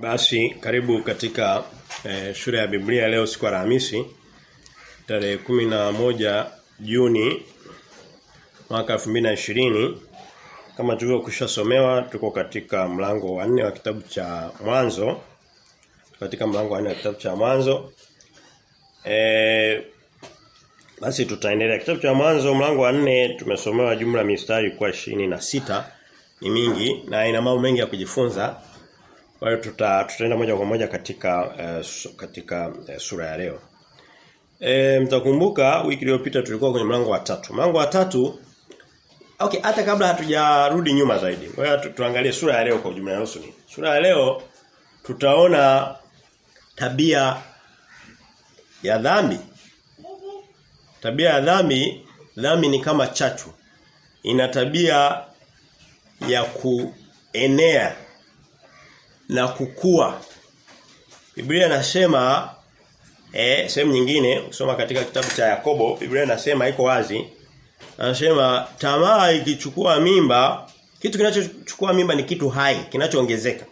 Basi karibu katika eh, shule ya Biblia leo siku ya Alhamisi tarehe moja Juni mwaka 2020 kama tulivyokushasomewa tuko katika mlango wa nne wa kitabu cha Mwanzo. Katika mlango wa nne wa kitabu cha Mwanzo. Eh basi tutaendelea. Kitabu cha Mwanzo mlango wa nne tumesomewa jumla mistari kwa na sita. Ni mingi na ina mambo mengi ya kujifunza kwa hiyo tuta, tutaenda moja kwa moja katika uh, katika uh, sura ya leo. E, mtakumbuka wiki iliyopita tulikuwa kwenye mlango wa tatu. Mlango wa tatu Okay, hata kabla hatujarudi nyuma zaidi. Kwa hiyo tu, tuangalie sura ya leo kwa ujumla nusu ni. Sura ya leo tutaona tabia ya dhambi. Tabia ya dhambi, dhambi ni kama chachu. Ina tabia ya kuenea na kukua. Biblia inasema eh sehemu nyingine ukisoma katika kitabu cha Yakobo Biblia inasema iko wazi anasema tamaa ikichukua mimba kitu kinachochukua mimba ni kitu hai kinachoongezeka.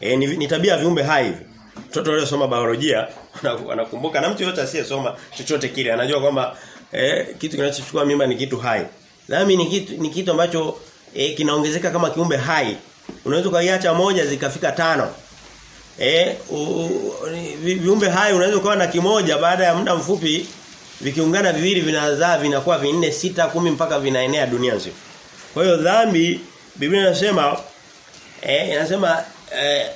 Eh ni, ni tabia viumbe hai hivi. Mtoto aliyesoma biolojia anakumbuka na mtu yote asiyesoma chochote kile anajua kwamba eh kitu kinachochukua mimba ni kitu hai. Dhambi ni kitu ni kitu ambacho eh, kinaongezeka kama kiumbe hai Unaweza ukaiacha moja zikafika tano. Eh viumbe hai unaweza ukawa na kimoja baada ya muda mfupi vikiungana viwili vinazaa vinakuwa vinne sita kumi mpaka vinaenea dunia nzima. Kwa hiyo dhambi Biblia inasema eh inasema eh,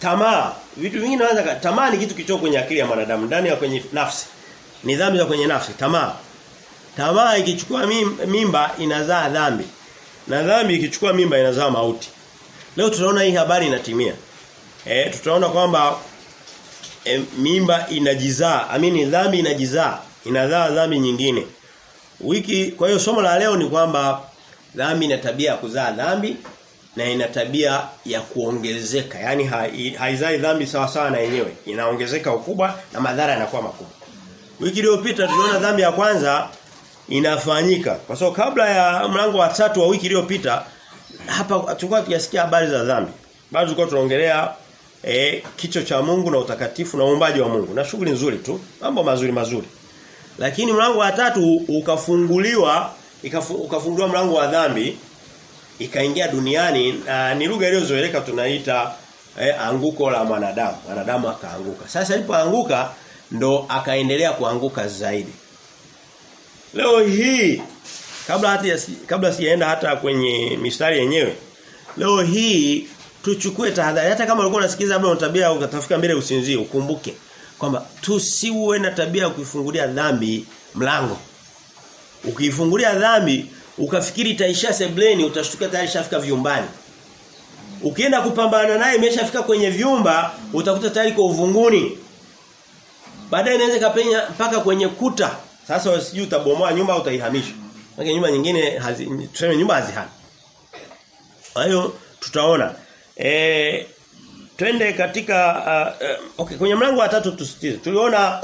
tamaa vitu vingi naanza tamaa ni kitu kichoko kwenye akili ya mwanadamu ndani ya kwenye nafsi. Ni dhambi za kwenye nafsi tamaa. Tamaa ikichukua mimba inazaa dhambi. Na dhambi ikichukua mimba inazaa mauti. Leo tunaona hii habari inatimia. Eh tutaona kwamba e, mimba inajizaa, amini dhambi inajizaa, inazaa dhambi nyingine. Wiki kwa hiyo somo la leo ni kwamba dhambi ina tabia ya kuzaa dhambi na ina tabia ya kuongezeka. Yaani haizai dhambi sawa sawa na yenyewe. Inaongezeka ukubwa na madhara yanakuwa makubwa. Wiki iliyopita tuliona dhambi ya kwanza inafanyika. Kwa sababu kabla ya mlango wa tatu wa wiki iliyopita hapa tulikuwa tujasikia habari za dhambi. Bado tulikuwa tunaongelea eh kicho cha Mungu na utakatifu na uumbaji wa Mungu. Na shughuli nzuri tu, mambo mazuri mazuri. Lakini mlango wa tatu ukafunguliwa, ukafunguliwa mlango wa dhambi ikaingia duniani na ni lugha iliyozoeleka tunaita eh, anguko la mwanadamu. Mwanadamu akaanguka. Sasa alipoanguka ndo akaendelea kuanguka zaidi. Leo hii kabla hata kabla sijaenda hata kwenye mistari yenyewe leo hii tuchukue tahadhari. Hata kama ulikuwa unasikiliza labda tabia ukatafika mbele usinzie ukumbuke kwamba tusiwe na tabia ya kuifungulia dhambi mlango. Ukiifungulia dhambi ukafikiri itaisha sebleni utashtuka tayari shafika vyumbani. Ukienda kupambana naye imeshafika kwenye vyumba utakuta tayari kwa uvunguni. Baadaye inaweza kapenya mpaka kwenye kuta. Sasa usijui utabomoa nyumba au utaihamisha Maana nyumba nyingine hazi, tuseme nyumba hazihami. Kwa hiyo tutaona. Eh twende katika uh, uh, okay kwenye mlango wa tatu tusitize. Tuliona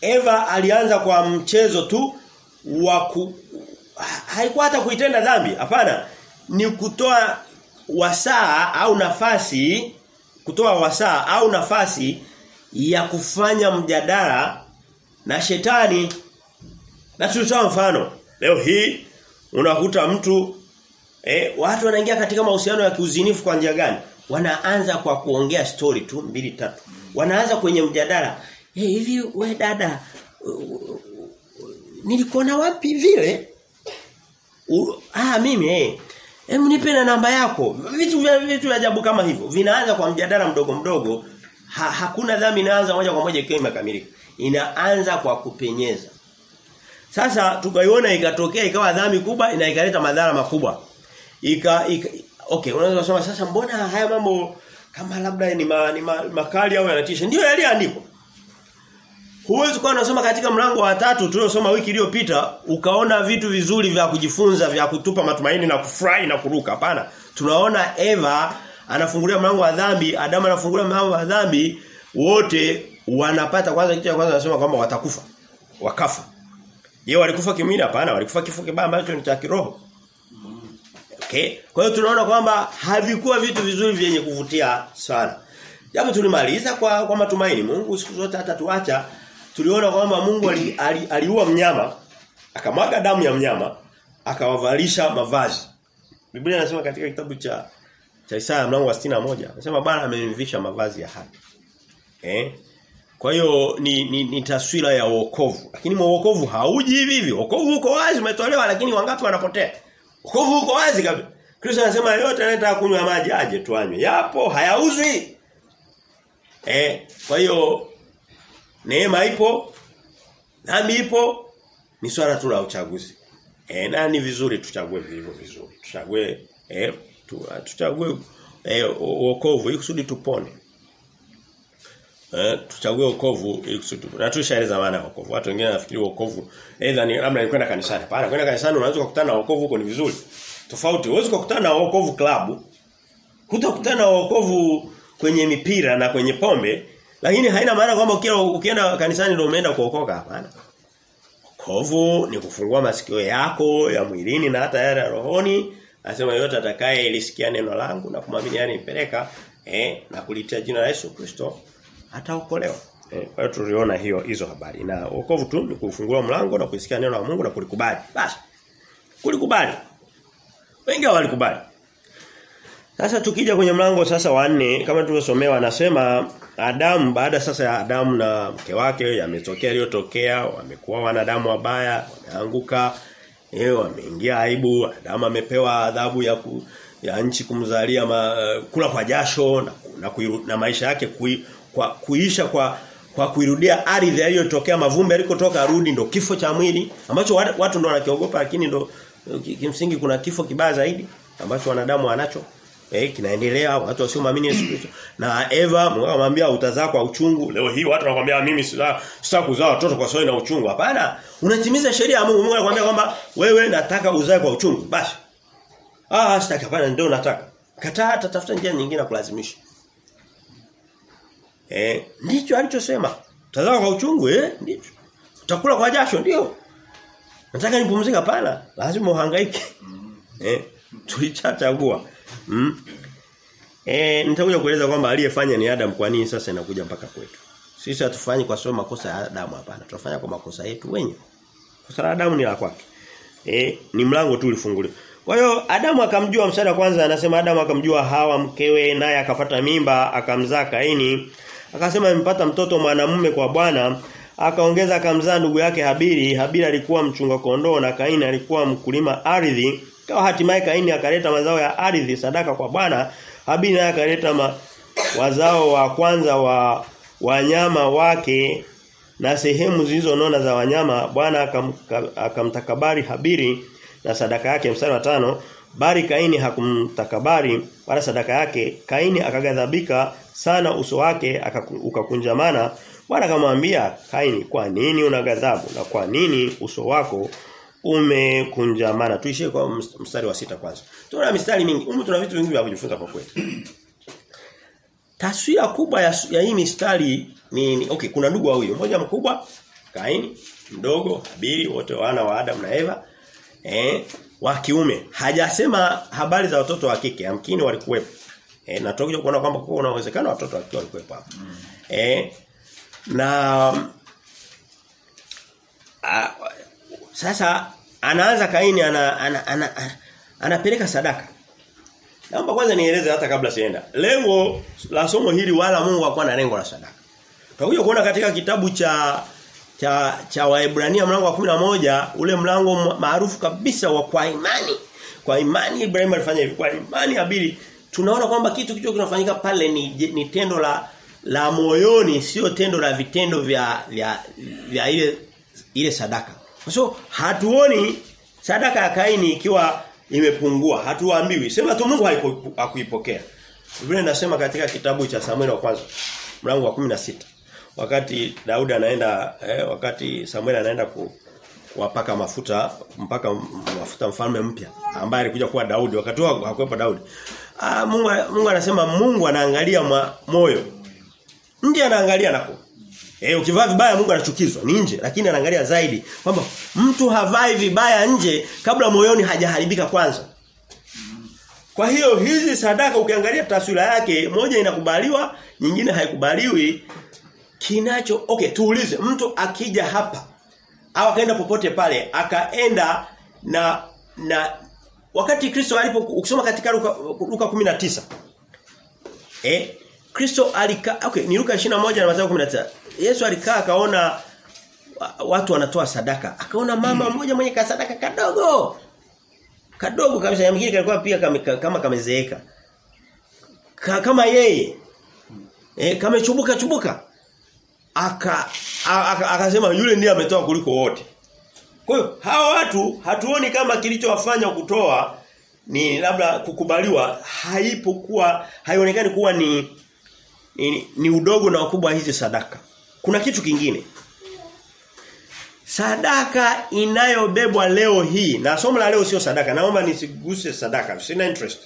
Eva alianza kwa mchezo tu wa ku haikuwa hata kuitenda dhambi. Hapana. Ni kutoa wasaa au nafasi kutoa wasaa au nafasi ya kufanya mjadala na shetani na tulitoa mfano Leo hii unakuta mtu eh watu wanaingia katika mahusiano ya kiuzinifu kwa njia gani? Wanaanza kwa kuongea story tu mbili tatu. Wanaanza kwenye mjadala. Eh hey, hivi we dada nilikuona wapi vile? Ah mimi eh hey, nipe na namba yako. Vitu vya vitu vya ajabu kama hivyo. Vinaanza kwa mjadala mdogo mdogo. Ha, hakuna dhambi inaanza moja kwa moja ikiwa imekamilika. Inaanza kwa kupenyeza. Sasa tukaiona ikatokea ikawa dhambi kubwa na ikaleta madhara makubwa. Ika, ika okay unaweza kusema sasa mbona haya mambo kama labda ni, ma, ni ma, makali au yanatisha ndio yaliandikwa. Huwezi kuwa unasoma katika mlango wa tatu tuliosoma wiki iliyopita ukaona vitu vizuri vya kujifunza vya kutupa matumaini na kufurahi na kuruka hapana. Tunaona Eva anafungulia mlango wa dhambi, Adamu anafungulia mlango wa dhambi, wote wanapata kwanza kitu cha kwanza anasema kwamba watakufa. Wakafa. Je, walikufa kimwili hapana, walikufa kifo kibaya ambacho ni cha kiroho. Okay? Kwa hiyo tunaona kwamba havikuwa vitu vizuri vyenye kuvutia sana. Japo tulimaliza kwa kwa matumaini. Mungu siku zote hata tuacha Tuliona kwamba Mungu ali, ali, aliua mnyama, akamwaga damu ya mnyama, akawavalisha mavazi. Biblia inasema katika kitabu cha cha Isaya mlango wa 61, anasema Bwana amenivisha mavazi ya haki. Eh? Kwa hiyo ni, ni, ni taswira ya wokovu. Lakini wokovu hauji hivi hivi. Wokovu uko wazi umetolewa lakini wangapi wanapotea? Wokovu uko wazi kabisa. Kristo anasema yote anayetaka kunywa maji aje tuanywe. Yapo hayauzwi. Eh, kwa hiyo neema ipo, dhambi ipo, ni swala tu la uchaguzi. Eh, na ni vizuri tuchague vilivyo vizuri. Tuchague eh tu, tuchague eh wokovu ili kusudi tupone. Eh, tuchague wokovu ili kusudi. Na tushaeleza maana ya wokovu. Watu wengine wanafikiri wokovu aidha ni labda ni kwenda kanisani. Hapana, kwenda kanisani unaweza kukutana na wokovu huko ni vizuri. Tofauti, huwezi kukutana na wokovu klabu. Hutakutana na wokovu kwenye mipira na kwenye pombe, lakini haina maana kwamba ukienda kanisani ndio umeenda kuokoka hapana. Wokovu ni kufungua masikio yako ya mwilini na hata yale ya rohoni. Anasema yote atakaye lisikia neno langu na kumwamini yani nipeleka eh na kulitia jina la Yesu Kristo ataokolewa. Eh, kwa hiyo tuliona hiyo hizo habari. Na wokovu tu ni kufungua mlango na kusikia neno la Mungu na kulikubali. Basi. Kulikubali. Wengi walikubali. Sasa tukija kwenye mlango sasa wa nne kama tulivyosomewa anasema Adamu baada sasa ya Adamu na mke wake yametokea aliyotokea wamekuwa wanadamu wabaya wameanguka eh wameingia aibu Adamu amepewa adhabu ya ku, ya nchi kumzalia ma, kula kwa jasho na, na, na, na maisha yake kwa kuisha kwa kwa kuirudia ardhi aliyotokea mavumbi alikotoka arudi ndo kifo cha mwili ambacho watu ndo wanakiogopa lakini ndo kimsingi kuna kifo kibaya zaidi ambacho wanadamu wanacho. Eh kinaendelea watu wasioamini Yesu Kristo. Na Eva mwaambia utazaa kwa uchungu. Leo hii watu wanakuambia mimi sitaki kuzaa watoto kwa sababu na uchungu. Hapana. Unatimiza sheria ya Mungu. Mungu anakuambia kwamba wewe nataka uzae kwa uchungu. Basi. Ah sitaki. Hapana ndio nataka. Kataa tatafuta njia nyingine kulazimisha eh ndicho alichosema Tazama kwa uchungu eh ndicho utakula kwa jasho ndio nataka nipumzike hapana lazima uhangaike eh tulichachagua Mm. Eh nitakuja kueleza kwamba aliyefanya ni Adam kwa nini sasa inakuja mpaka kwetu. Sisi hatufanyi kwa sababu makosa ya Adamu hapana. Tunafanya kwa makosa yetu wenyewe. Kosa la Adamu ni la kwake. Eh ni mlango tu ulifunguliwa. Kwa hiyo Adamu akamjua msada kwanza anasema Adamu akamjua Hawa mkewe naye akapata mimba akamzaa Kaini. Akasema amempata mtoto mwanamume kwa Bwana. Akaongeza akamzaa ndugu yake Habiri. Habili alikuwa mchunga kondoo na Kaini alikuwa mkulima ardhi. Kwa hatimaye Kaini akaleta mazao ya ardhi sadaka kwa Bwana. Habili naye akaleta wazao wa kwanza wa wanyama wake na sehemu zilizonona za wanyama. Bwana akam, akamtakabari Habili na sadaka yake mstari wa tano bari Kaini hakumtakabari wala sadaka yake. Kaini akagadhabika sana uso wake ukakunjamana. Bwana akamwambia Kaini, kwa nini una ghadhabu na kwa nini uso wako umekunjamana. Tuishie kwa mstari wa sita kwanza. Tuna mistari mingi. Humu tuna vitu vingi vya kujifunza kwa kweli. Taswira kubwa ya, ya hii mistari ni, ni okay, kuna ndugu wawili. Mmoja mkubwa Kaini, mdogo Habili, wote wana wa Adam na Eva. Eh, wa kiume. Hajasema habari za watoto wa kike, amkini walikuwepo. Eh, na tutakuja kuona kwamba kuna uwezekano watoto wakiwa walikuwa walikuwepo hapo. Mm. Eh, na a, sasa anaanza Kaini ana, ana, ana, ana anapeleka sadaka. Naomba kwanza nieleze hata kabla sienda. Lengo la somo hili wala Mungu hakuwa na lengo la sadaka. Tutakuja kuona katika kitabu cha cha cha Waebrania mlango wa 11 ule mlango maarufu kabisa wa kwa imani. Kwa imani Ibrahim alifanya hivi. Kwa imani Habili tunaona kwamba kitu kicho kinafanyika pale ni ni tendo la la moyoni sio tendo la vitendo vya vya, vya ile ile sadaka. Kwa so hatuoni sadaka ya Kaini ikiwa imepungua. Hatuambiwi. Sema tu Mungu hakuipokea. Biblia inasema katika kitabu cha Samuel wa kwanza mlango wa 16 wakati Daudi anaenda eh, wakati Samuel anaenda ku, kuwapaka mafuta mpaka mafuta mfalme mpya ambaye alikuja kuwa Daudi wakati huo hakuwepo Daudi. Ah Mungu Mungu anasema Mungu anaangalia moyo. Nje anaangalia nako. Eh ukivaa vibaya Mungu anachukizwa ni nje lakini anaangalia zaidi kwamba mtu havai vibaya nje kabla moyoni hajaharibika kwanza. Kwa hiyo hizi sadaka ukiangalia taswira yake moja inakubaliwa, nyingine haikubaliwi. Kinacho okay tuulize mtu akija hapa au akaenda popote pale akaenda na na wakati Kristo alipo ukisoma katika Luka, Luka 19 eh Kristo alikaa okay ni Luka 21 na Mathayo 19 Yesu alikaa akaona watu wanatoa sadaka. Akaona mama mmoja mwenye kasadaka kadogo. Kadogo kabisa. Ya mwingine kalikuwa pia kama, kama kamezeeka. Ka, kama yeye. Eh kamechubuka chubuka. Aka akasema yule ndiye ametoa kuliko wote kwa hiyo hawa watu hatuoni kama kilichowafanya kutoa ni labda kukubaliwa haipo kuwa haionekani kuwa ni, ni ni udogo na ukubwa hizi sadaka. Kuna kitu kingine. Sadaka inayobebwa leo hii na somo la leo sio sadaka. Naomba nisiguse sadaka. Sina interest.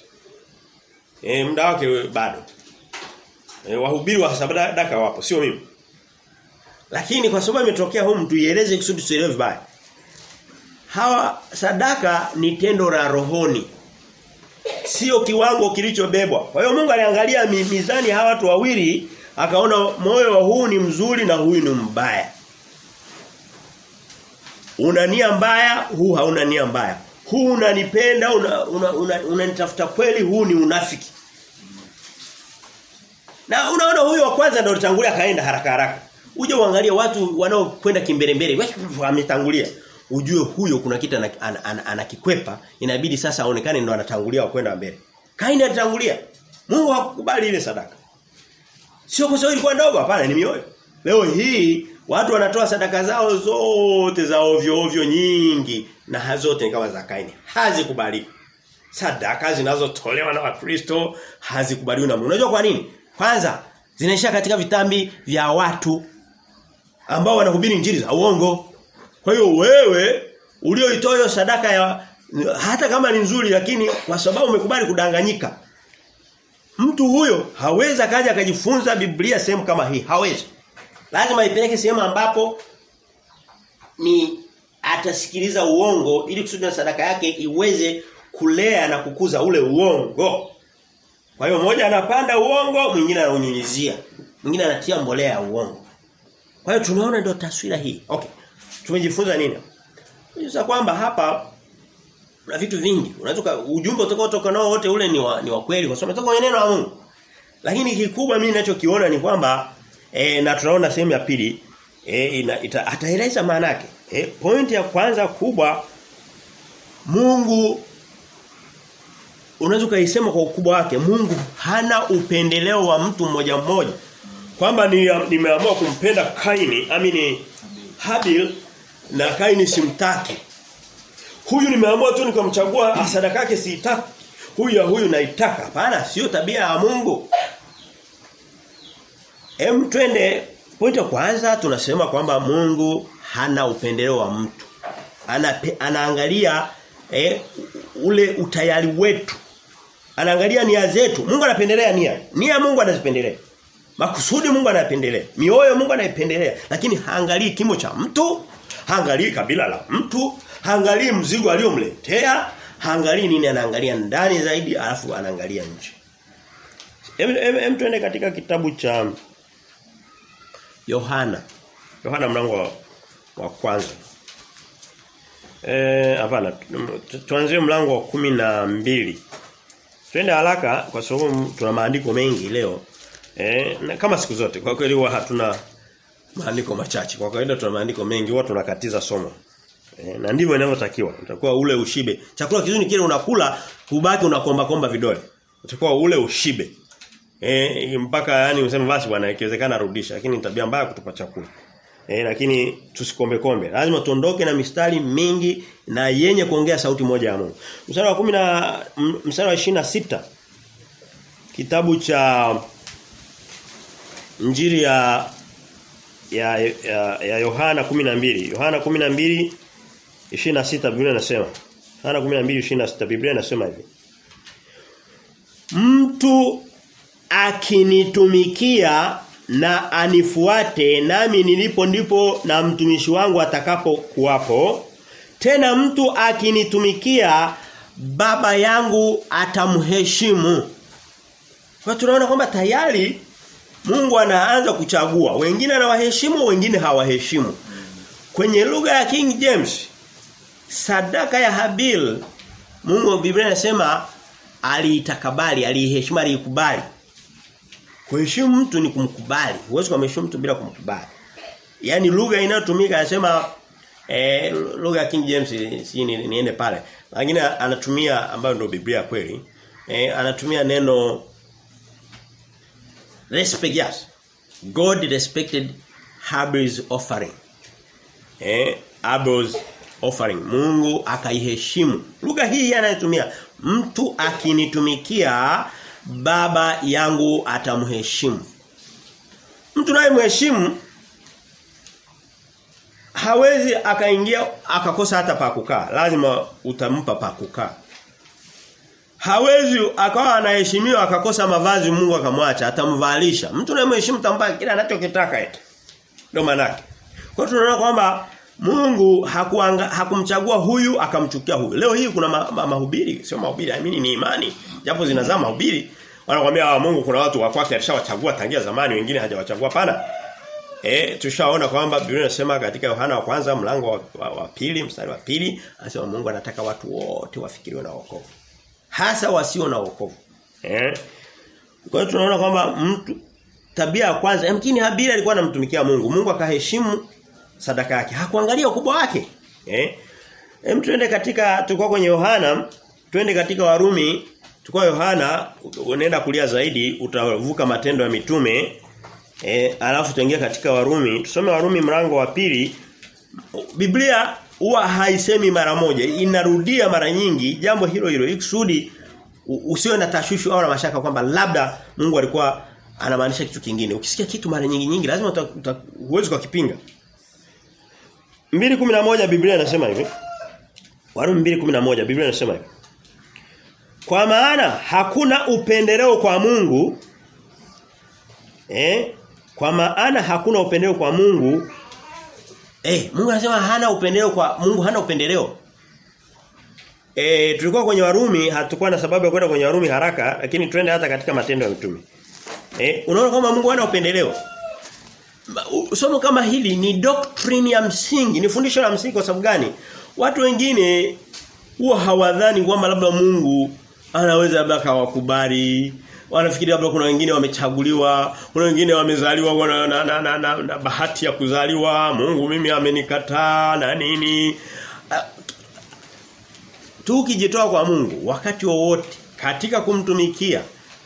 Eh muda wake bado. E, wahubiri wa sadaka wapo sio mimi. Lakini kwa sababu imetokea humu tuieleze kusudi tusielewe vibaya. Hawa sadaka ni tendo la rohoni. Sio kiwango kilichobebwa. Kwa hiyo Mungu aliangalia mizani hawa watu wawili akaona moyo wa huu ni mzuri na huyu ni mbaya. Una nia mbaya, huu hauna nia mbaya. Huu unanipenda, unanitafuta una, una, una kweli, huu ni unafiki. Na unaona huyu wa kwanza ndio alitangulia kaenda haraka haraka. Uje uangalie watu wanaokwenda kimbelembele, ametangulia. Ujue huyo kuna kitu anakikwepa, an, an, an, inabidi sasa aonekane ndo anatangulia kwenda mbele. Kaini alitangulia. Mungu hakukubali ile sadaka. Sio kwa sababu ilikuwa ndogo, hapana, ni mioyo. Leo hii watu wanatoa sadaka zao zote za ovyo ovyo nyingi na hazote kama za Kaini. hazikubali Sadaka zinazotolewa na Wakristo hazikubaliwi na Mungu. Unajua kwa nini? Kwanza zinaisha katika vitambi vya watu ambao wanahubiri njiri za uongo. Kwa hiyo wewe ulioitoa hiyo sadaka ya hata kama ni nzuri lakini kwa sababu umekubali kudanganyika. Mtu huyo hawezi akaja akajifunza Biblia sehemu kama hii. Hawezi. Lazima ipeleke sehemu ambapo ni atasikiliza uongo ili kusudi sadaka yake iweze kulea na kukuza ule uongo. Kwa hiyo mmoja anapanda uongo, mwingine anaunyunyizia. Mwingine anatia mbolea ya uongo. Kwa hiyo tunaona ndio taswira hii. Okay. Tumejifunza nini? Tumejifunza kwamba hapa kuna vitu vingi. Unaweza ujumbe utakaotoka nao wote ule ni wa, ni wa kweli kwa sababu umetoka kwenye neno la Mungu. Lakini kikubwa mimi ninachokiona ni kwamba e, na tunaona sehemu ya pili e, ataeleza maana yake. E, point ya kwanza kubwa Mungu unaweza kaisema kwa ukubwa wake Mungu hana upendeleo wa mtu mmoja mmoja kwamba nimeamua ni kumpenda Kaini amini Habil na Kaini simtaki huyu nimeamua tu nikamchagua sadaka yake siitaki. Huyu ya huyu naitaka. Hapana sio tabia ya Mungu. Em twende. Pointi kwanza tunasema kwamba Mungu hana upendeleo wa mtu. Ana anaangalia eh, ule utayari wetu. Anaangalia nia zetu. Mungu anapendelea nia. Nia Mungu anazipendelea. Makusudi Mungu anapendelea. Mioyo Mungu anaipendelea. Lakini haangalii kimo cha mtu haangalii kabila la mtu haangalii mzigo aliyomletea haangalii nini anaangalia ndani zaidi alafu anaangalia nje. Hem, tuende katika kitabu cha Yohana. Yohana mlango wa, wa kwanza. Eh hapana tuanzie mlango wa kumi na mbili. Twende haraka kwa sababu tuna maandiko mengi leo. Eh na kama siku zote kwa kweli huwa hatuna maandiko machache. Kwa kawaida tuna maandiko mengi huwa tunakatiza somo. E, na ndivyo inavyotakiwa. Utakuwa ule ushibe. Chakula kizuri kile unakula, ubaki unakomba komba vidole. Utakuwa ule ushibe. E, mpaka yani useme basi bwana ikiwezekana rudisha, lakini tabia mbaya kutupa chakula. E, lakini tusikombe kombe. Lazima tuondoke na mistari mingi na yenye kuongea sauti moja ya Mungu. Mstari wa 10 na mstari wa 26 kitabu cha Injili ya ya ya, ya Yohana 12. Yohana 12 26 Biblia inasema. Yohana 12:26 Biblia inasema hivi. Mtu akinitumikia na anifuate nami nilipo ndipo na mtumishi wangu atakapo kuwapo tena mtu akinitumikia baba yangu atamheshimu. Kwa tunaona kwamba tayari Mungu anaanza kuchagua. Wengine anawaheshimu, wengine hawaheshimu. Kwenye lugha ya King James sadaka ya Habil Mungu Biblia inasema aliitakabali, aliiheshimu, aliikubali. Kuheshimu mtu ni kumkubali. Huwezi kumheshimu mtu bila kumkubali. Yaani lugha inayotumika anasema eh lugha ya King James si ni, niende pale. Lakini anatumia ambayo ndio Biblia kweli. Eh anatumia neno respect yes. God respected Habil's offering. Eh Abel's offering. Mungu akaiheshimu. Lugha hii anayotumia mtu akinitumikia baba yangu atamheshimu. Mtu naye mheshimu hawezi akaingia akakosa hata pa kukaa. Lazima utampa pa kukaa. Hawezi akawa anaheshimiwa akakosa mavazi Mungu akamwacha, atamvalisha. Mtu anayemheshimu tampa kila anachokitaka eti. Ndio maana Kwa hiyo tunaona kwamba Mungu hakuanga, hakumchagua huyu akamchukia huyu. Leo hii kuna ma, ma, mahubiri, sio mahubiri, amini ni imani. Japo zinazaa mahubiri, wanakuambia Mungu kuna watu wa kwake alishawachagua tangia zamani, wengine hajawachagua pana. Eh tushaona kwamba Biblia inasema katika Yohana wa kwanza mlango wa, wa, wa pili mstari wa pili anasema Mungu anataka watu wote wafikiriwe na wokovu. Hasa wasio na wokovu. Eh? Kwa hiyo tunaona kwamba mtu tabia ya kwanza yamkini Habili alikuwa anamtumikia Mungu. Mungu akaheshimu sadaka yake. Hakuangalia ukubwa wake. Eh? Hem tuende katika tulikuwa kwenye Yohana, twende katika Warumi, tulikuwa Yohana unaenda kulia zaidi utavuka matendo ya mitume. Eh, alafu tuingia katika Warumi, tusome Warumi mlango wa pili. Biblia huwa haisemi mara moja, inarudia mara nyingi jambo hilo hilo ikusudi usiwe na tashwishi au na mashaka kwamba labda Mungu alikuwa anamaanisha kitu kingine. Ukisikia kitu mara nyingi nyingi lazima huwezi kukipinga. 2:11 Biblia inasema hivi. Warumi 2:11 Biblia inasema hivi. Kwa maana hakuna upendeleo kwa Mungu eh kwa maana hakuna upendeleo kwa Mungu eh Mungu anasema hana upendeleo kwa Mungu hana upendeleo Eh tulikuwa kwenye Warumi hatukuwa na sababu ya kwenda kwenye Warumi haraka lakini twende hata katika matendo ya mitume. Eh unaona kama Mungu hana upendeleo. Somo kama hili ni doctrine ya msingi, ni fundisho la msingi kwa sababu gani? Watu wengine huwa hawadhani kwamba labda Mungu anaweza labda kawakubali. Wanafikiri labda kuna wengine wamechaguliwa, kuna wengine wamezaliwa na, na, na, na, na, na bahati ya kuzaliwa, Mungu mimi amenikataa na nini. Tukijitoa kwa Mungu wakati wowote katika kumtumikia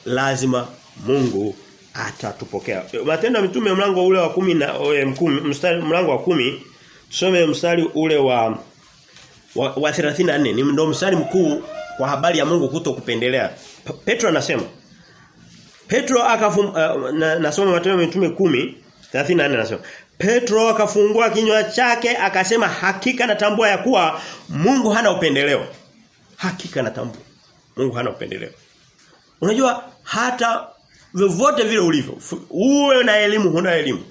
lazima Mungu atatupokea. Matendo ya mitume mlango ule wa kumi na mkumi, mstari mlango wa kumi tusome mstari ule wa wa, wa 34 ni ndio mstari mkuu kwa habari ya Mungu kuto kupendelea. Petro anasema Petro akafum uh, na, nasoma Matendo ya mitume kumi 34 nasoma. Petro akafungua kinywa chake akasema hakika natambua ya kuwa Mungu hana upendeleo. Hakika natambua. Mungu hana upendeleo. Unajua hata vyovyote vile ulivyo uwe na elimu huna elimu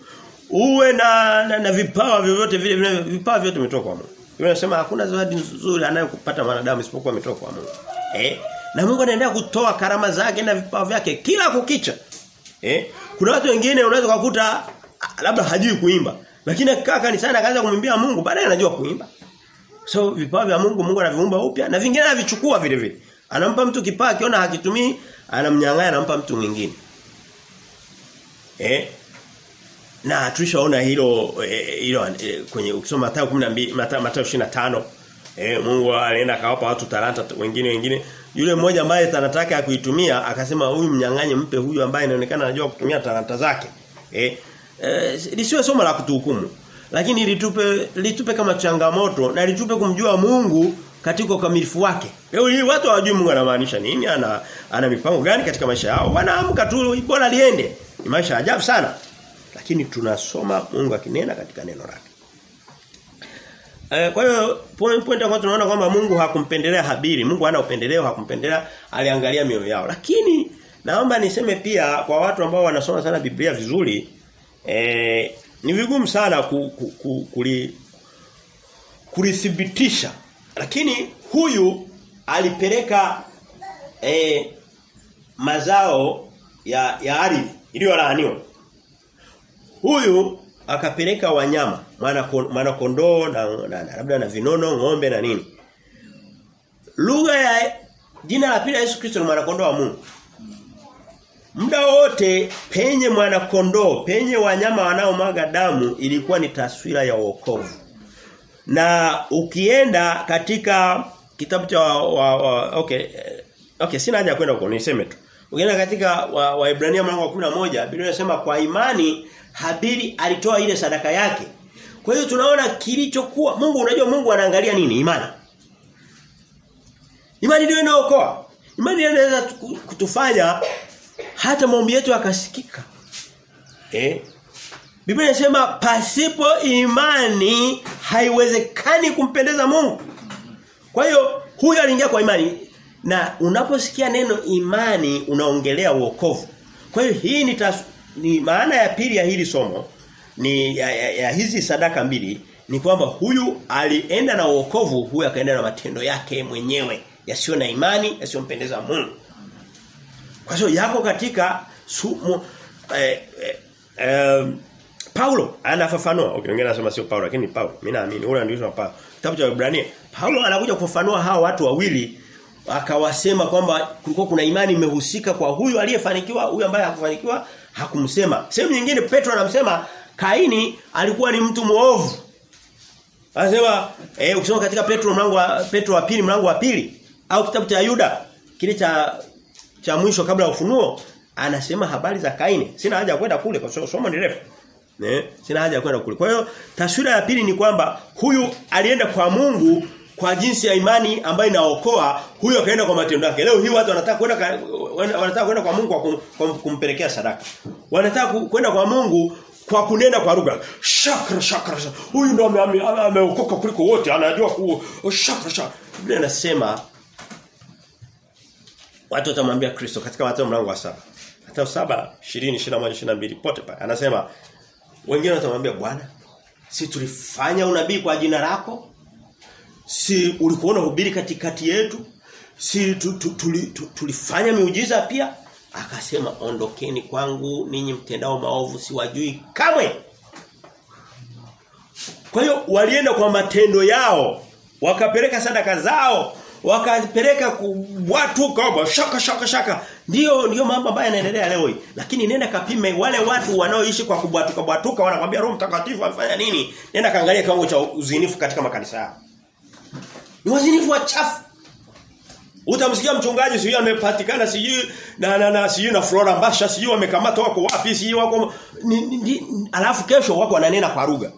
uwe na na, na vipawa vyovyote vile vile vipawa vyote vimetoka kwa Mungu Biblia inasema hakuna zawadi nzuri anayokupata mwanadamu isipokuwa imetoka kwa Mungu eh na Mungu anaendelea kutoa karama zake na vipawa vyake kila kukicha. Eh? Kuna watu wengine unaweza kukuta labda hajui kuimba. Lakini akikaa kanisani akaanza kumwimbia Mungu baadaye anajua kuimba. So vipawa vya Mungu Mungu anaviumba upya na vingine anavichukua vile vile. Anampa mtu kipawa akiona hakitumii anamnyang'anya anampa mtu mwingine. Eh? Na tulishaona hilo eh, hilo eh, kwenye ukisoma Mathayo 12 Mathayo, Mathayo 25 eh Mungu alienda akawapa watu talanta wengine wengine yule mmoja ambaye talanta yake akasema huyu mnyang'anye mpe huyu ambaye inaonekana anajua kutumia talanta zake eh, eh lisiwe somo la kutuhukumu lakini litupe litupe kama changamoto na litupe kumjua Mungu katika ukamilifu wake. Leo hii watu hawajui Mungu anamaanisha nini, ana ana mipango gani katika maisha yao. Wanaamka tu bora liende. Ni maisha ajabu sana. Lakini tunasoma Mungu akinena katika neno lake. Eh, kwa hiyo point kwa tunaona kwamba Mungu hakumpendelea Habili, Mungu hana upendeleo, hakumpendelea, aliangalia mioyo yao. Lakini naomba niseme pia kwa watu ambao wanasoma sana Biblia vizuri, eh, ni vigumu sana ku, ku, ku, kuli kulithibitisha. Lakini huyu alipeleka eh, mazao ya ya ardhi iliyolaaniwa. Huyu akapeleka wanyama, maana maana kondoo na, na, na labda na vinono, ng'ombe na nini. Lugha ya jina la pili la Yesu Kristo ni mwana kondoo wa Mungu. Muda wote penye mwana kondoo, penye wanyama wanaomwaga damu ilikuwa ni taswira ya wokovu. Na ukienda katika kitabu cha wa, wa, wa, okay okay sina haja kwenda huko niseme tu. Ukienda katika Waebrania wa mlango wa 11 Biblia inasema kwa imani Habili alitoa ile sadaka yake. Kwa hiyo tunaona kilichokuwa Mungu unajua Mungu anaangalia nini? Imani. Imani ndio inaokoa. Imani inaweza kutufanya hata maombi yetu akasikika. Eh? Biblia inasema pasipo imani haiwezekani kumpendeza Mungu. Kwa hiyo huyo aliingia kwa imani na unaposikia neno imani unaongelea wokovu. Kwa hiyo hii ni, ni maana ya pili ya hili somo ni ya, ya, ya hizi sadaka mbili ni kwamba huyu alienda na wokovu huyu akaenda na matendo yake mwenyewe yasiyo na imani yasiyompendeza Mungu. Kwa hiyo yako katika sumu, eh, eh, eh, Paulo anafafanua. Okay, anasema sio Paulo lakini Paulo. Mimi naamini ule ndio Paulo. Kitabu cha Ibrania Paulo anakuja kufafanua hawa watu wawili akawasema kwamba kulikuwa kuna imani imehusika kwa huyu aliyefanikiwa huyu ambaye hakufanikiwa hakumsema sehemu nyingine Petro anamsema Kaini alikuwa ni mtu muovu anasema eh ukisoma katika Petro mlango wa Petro wa pili mlango wa pili au kitabu cha Yuda kile cha cha mwisho kabla ya ufunuo anasema habari za Kaini sina haja ya kwenda kule kwa sababu somo ni refu Ne? Sina haja kwenda kule. Kwa hiyo taswira ya pili ni kwamba huyu alienda kwa Mungu kwa jinsi ya imani ambayo inaokoa, huyo akaenda kwa matendo yake. Leo hii watu wanataka kwenda wanataka kwenda kwa Mungu kwa, kum, kwa kumpelekea sadaka. Wanataka kwenda kwa Mungu kwa kunena kwa lugha. Shakra shakra. Huyu ndo ameokoka kuliko wote, anajua ku shakra shakra. Biblia inasema watu watamwambia Kristo katika Mathayo mlango wa saba Mathayo 7 20 21 22 pote pale. Anasema wengine watamwambia Bwana, si tulifanya unabii kwa jina lako? Si ulikuona hubiri katikati yetu? Si tu, tu, tuli, tu, tulifanya miujiza pia? Akasema ondokeni kwangu ninyi mtendao maovu siwajui kamwe. Kwa hiyo walienda kwa matendo yao, wakapeleka sadaka zao, wakapeleka watu kama shaka shaka shaka ndio ndio mambo ambayo yanaendelea leo hii lakini nenda kapime wale watu wanaoishi kwa kubwatuka bwatuka wanakwambia Roho Mtakatifu afanya nini nenda kaangalia kiwango cha uzinifu katika makanisa yao ni wazinifu wachafu. Utamsikia mchungaji sijui amepatikana sijui na na, na sijui na Flora Mbasha sijui wamekamata wako wapi sijui wako ni, ni, ni, alafu kesho wako wananena kwa lugha.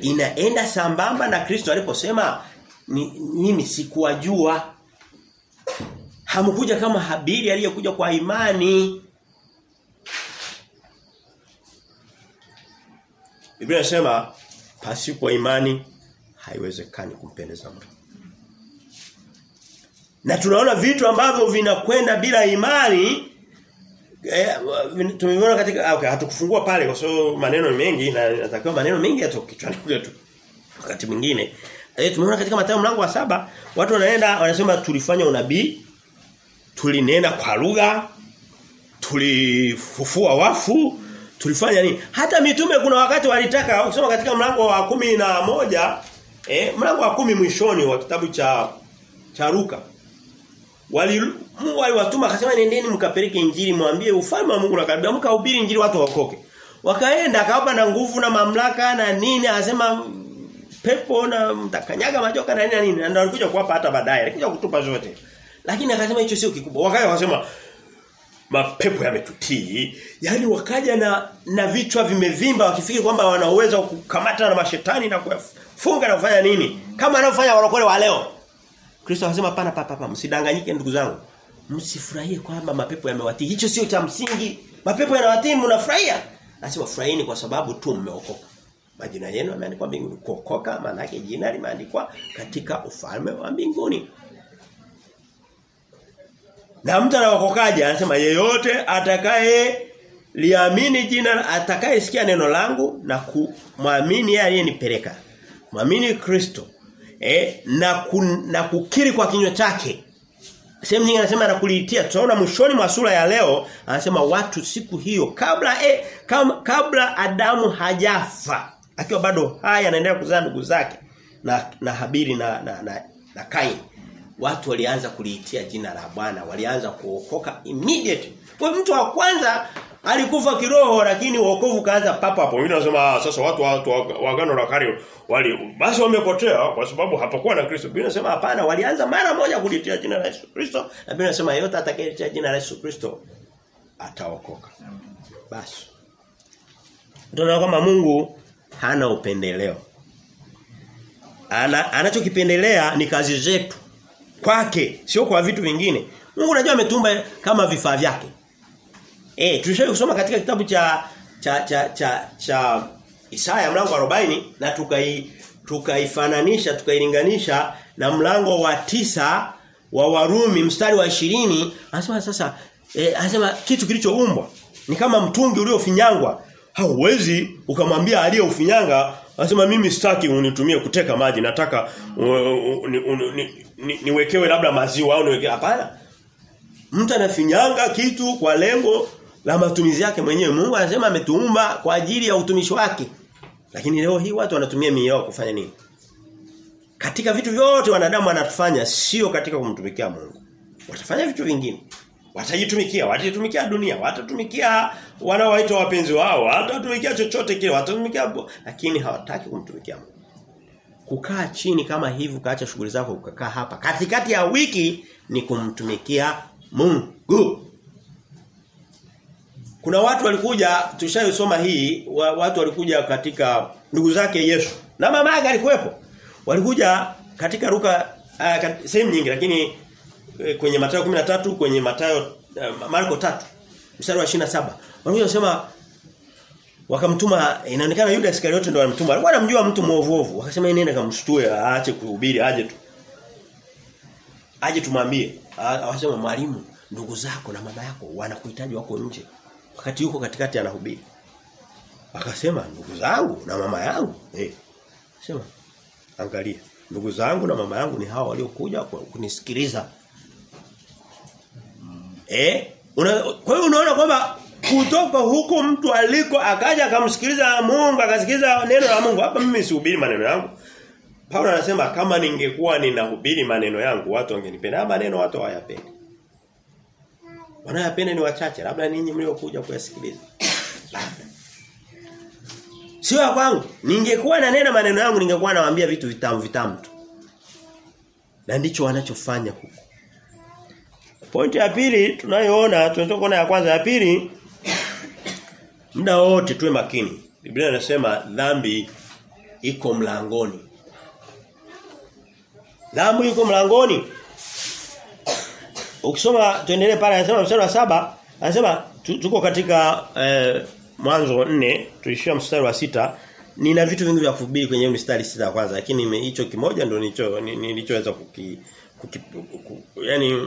Inaenda sambamba na Kristo aliposema mimi sikuwajua. Hamkuja kama Habiri aliyekuja kwa imani. Biblia inasema pasipo imani haiwezekani kumpendeza Mungu na tunaona vitu ambavyo vinakwenda bila imani eh, tumeona katika okay hatukufungua pale kwa sababu maneno ni mengi na natakiwa maneno mengi yatoke kichwani kwetu. Wakati mwingine. Eh tumeona katika Mathayo mlango wa saba watu wanaenda wanasema tulifanya unabii, tulinena kwa lugha, tulifufua wafu, tulifanya nini? Hata mitume kuna wakati walitaka kusema katika mlango wa kumi na moja eh mlango wa kumi mwishoni wa kitabu cha cha Luka. Wali aliwatuma akasema nendeni mkapeleke injili mwambie ufalme wa Mungu unakaribia. Mkahubiri injili watu waokoke. Wakaenda akawapa na nguvu na mamlaka na nini akasema pepo na mtakanyaga majoka na nini na nini. Ndio alikuja kuwapa hata baadaye alikuja kutupa zote. Lakini akasema hicho sio kikubwa. Wakaja wakasema mapepo yametutii. Yani wakaja na na vichwa vimevimba wakifikiri kwamba wana uwezo kukamata na mashetani na kufunga na kufanya nini? Kama anaofanya walokole wa leo. Kristo anasema pana papa papa msidanganyike ndugu zangu. Msifurahie kwamba mapepo yamewatii. Hicho sio cha msingi. Mapepo yanawatii mnafurahia. Anasema furahini kwa sababu tu mmeokoka. Majina yenu yameandikwa mbinguni. Kuokoka maana yake jina limeandikwa katika ufalme wa mbinguni. Na mtu anaokokaje? Anasema yeyote atakaye liamini jina atakayesikia neno langu na kumwamini yeye aliyenipeleka. Muamini Kristo. eh, na, kun, na kukiri kwa kinywa chake. Sehemu nyingine anasema anakuliitia. Tunaona mwishoni mwa sura ya leo anasema watu siku hiyo kabla eh, kabla Adamu hajafa akiwa bado haya anaendelea kuzaa ndugu zake na na Habili na na, na, na Kaini watu walianza kuliitia jina la Bwana, walianza kuokoka immediate Kwa mtu wa kwanza alikufa kiroho lakini wokovu kaanza papa hapo. Wengine wanasema sasa watu watu wa agano la kale wali basi wamepotea kwa sababu hapakuwa na Kristo. Biblia inasema hapana, walianza mara moja kulitia jina la Yesu Kristo. Na Biblia inasema yote atakayelitia jina la Yesu Kristo ataokoka. Basi. Tunaona kama Mungu hana upendeleo. Ana, anachokipendelea ni kazi zetu kwake sio kwa vitu vingine. Mungu unajua ametumba kama vifaa vyake. Eh, tulishawahi kusoma katika kitabu cha cha cha cha, cha Isaya mlango wa 40 na tukai tukaifananisha tukailinganisha na mlango wa tisa wa Warumi mstari wa ishirini. Anasema sasa eh, anasema kitu kilichoumbwa ni kama mtungi uliofinyangwa. Hauwezi ukamwambia aliyeufinyanga anasema mimi sitaki unitumie kuteka maji nataka niwekewe labda maziwa au niweke hapana. Mtu anafinyanga kitu kwa lengo la matumizi yake mwenyewe. Mungu anasema ametuumba kwa ajili ya utumishi wake. Lakini leo hii watu wanatumia mioyo kufanya nini? Katika vitu vyote wanadamu wanatufanya sio katika kumtumikia Mungu. Watafanya vitu vingine. Watajitumikia watajitumikia dunia watatumikia wanaowaita wapenzi wao watatumikia chochote kile watatumikia lakini hawataki kumtumikia Mungu. Kukaa chini kama hivi kaacha shughuli zako ukakaa hapa. Katikati ya wiki ni kumtumikia Mungu kuna watu walikuja tushayosoma hii wa, watu walikuja katika ndugu zake Yesu. Na mama yake alikuwepo. Walikuja katika ruka uh, sehemu nyingi lakini uh, kwenye Mathayo 13 kwenye Mathayo uh, Marko 3 mstari wa 27 Walikuja kusema wakamtuma inaonekana Yuda Iskariote ndo alimtuma alikuwa anamjua mtu mwovu ovu wakasema nenda kamshtue aache kuhubiri aje tu. Aje tumwambie. Akasema mwalimu ndugu zako na mama yako wanakuhitaji wako nje wakati yuko katikati anahubiri. Akasema ndugu zangu na mama yangu. Eh. Sema angalia ndugu zangu na mama yangu ni hawa waliokuja kunisikiliza. Eh? Una, kwa hiyo unaona kwamba kutoka huko mtu aliko akaja akamsikiliza Mungu akasikiliza neno la Mungu. Hapa mimi sihubiri maneno yangu. Paulo anasema kama ningekuwa ninahubiri maneno yangu watu wangenipenda maneno watu hawayapendi Wanayapenda ni wachache labda ninyi mliokuja kuyasikiliza Sio ya kwangu ningekuwa na nena maneno yangu ningekuwa nawaambia vitu vitamu vitamu tu Na ndicho wanachofanya huko Pointi ya pili tunayoona tunatoka kuona ya kwanza ya pili muda wote tuwe makini. Biblia inasema dhambi iko mlangoni. Dhambi iko mlangoni. Ukisoma tuendelee pale anasema mstari wa saba anasema tuko katika eh, mwanzo nne tuishia mstari wa sita nina vitu vingi vya kuhubiri kwenye mstari sita kwanza lakini hicho kimoja ndio nilicho nilichoweza kuki, kuki, kuki yani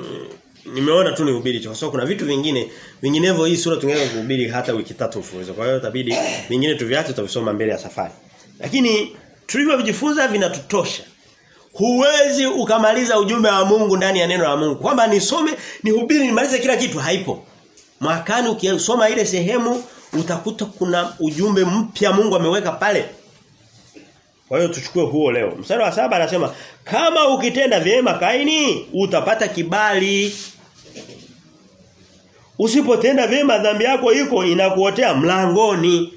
nimeona tu nihubiri hicho kwa sababu kuna vitu vingine vinginevyo hii sura tungeweza kuhubiri hata wiki tatu mfululizo. Kwa hiyo itabidi vingine tuviache tutavisoma mbele ya safari. Lakini tulivyojifunza vinatutosha. Huwezi ukamaliza ujumbe wa Mungu ndani ya neno la Mungu. Kwamba nisome, nihubiri, nimalize kila kitu haipo. Mwakani ukisoma ile sehemu utakuta kuna ujumbe mpya Mungu ameweka pale. Kwa hiyo tuchukue huo leo. Mstari wa saba anasema kama ukitenda vyema Kaini utapata kibali. Usipotenda vyema dhambi yako iko inakuotea mlangoni.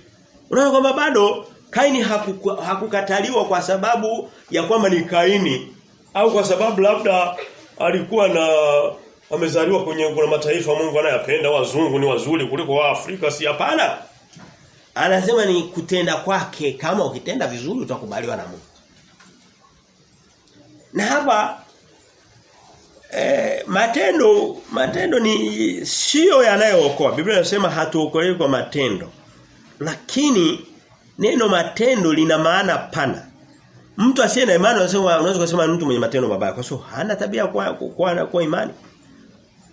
Unaona kwamba bado Kaini haku, hakukataliwa kwa sababu ya kwamba ni Kaini au kwa sababu labda alikuwa na amezaliwa kwenye kuna mataifa Mungu anayapenda wazungu ni wazuri kuliko wa Afrika si hapana. Anasema ni kutenda kwake kama ukitenda vizuri utakubaliwa na Mungu. Na hapa eh, matendo matendo ni sio yanayookoa. Biblia inasema hatuokolewi kwa matendo. Lakini neno matendo lina maana pana. Mtu asiye na imani unasema unaweza kusema mtu mwenye matendo mabaya kwa sababu hana tabia kwa kwa, kwa imani.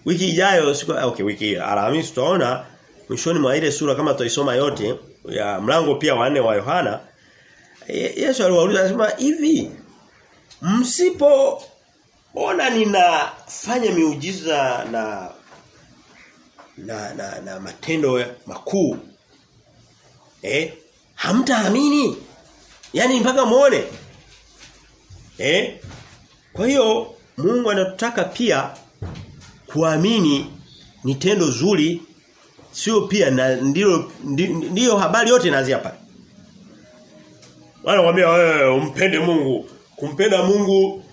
Wiki ijayo siku okay wiki Alhamisi tutaona mwishoni mwa ile sura kama tutaisoma yote ya mlango pia wa nne wa Yohana Yesu aliwauliza anasema hivi msipo ona ninafanya miujiza na na na, na matendo makuu eh hamtaamini. Yaani mpaka muone. Eh? Kwa hiyo Mungu anatutaka pia kuamini ni tendo zuri sio pia na ndilo ndiyo habari yote inaanzia pale wanakuambia wewe umpende Mungu. Kumpenda Mungu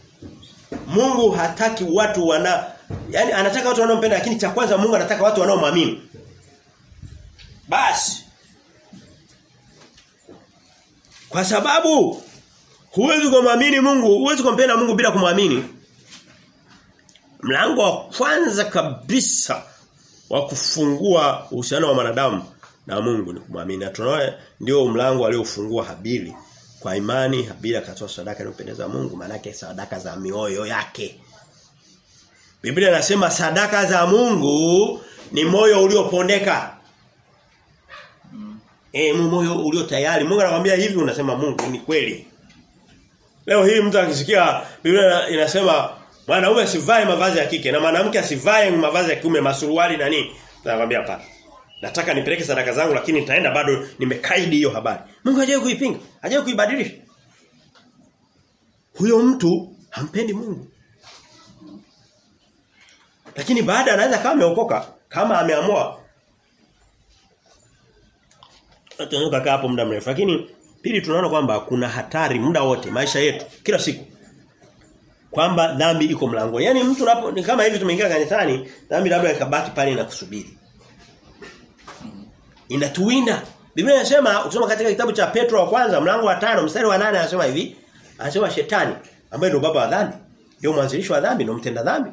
Mungu hataki watu wana yani anataka watu wanaompenda lakini cha kwanza Mungu anataka watu wanaomwamini. Basi kwa sababu huwezi kumwamini Mungu, huwezi kumpenda Mungu bila kumwamini. Mlango wa kwanza kabisa wa kufungua uhusiano wa wanadamu na Mungu ni kumwamini. Tunaona ndio mlango aliofungua Habili. Kwa imani Habili akatoa sadaka inayopendeza Mungu, maana sadaka za mioyo yake. Biblia inasema sadaka za Mungu ni moyo uliopondeka. Eh, moyo ulio tayari. Mungu anakuambia hivi unasema Mungu ni kweli. Leo hii mtu akisikia Biblia inasema mwanaume asivae mavazi ya kike na mwanamke asivae mavazi ya kiume masuruali na nini. Anakuambia hapana. Nataka nipeleke sadaka zangu lakini nitaenda bado nimekaidi hiyo habari. Mungu hajawahi kuipinga, hajawahi kuibadilisha. Huyo mtu hampendi Mungu. Lakini baada anaweza kama ameokoka, kama ameamua tunaweza kukaa hapo muda mrefu. Lakini pili tunaona kwamba kuna hatari muda wote maisha yetu kila siku kwamba dhambi iko mlango. Yaani mtu unapo ni kama hivi tumeingia kanisani, dhambi labda ikabaki pale na kusubiri. Inatuwinda. Biblia inasema ukisoma katika kitabu cha Petro wa kwanza mlango wa tano mstari wa nane anasema hivi, anasema shetani ambaye ndio baba wa dhambi, ndio mwanzilishi wa dhambi, ndio mtenda dhambi,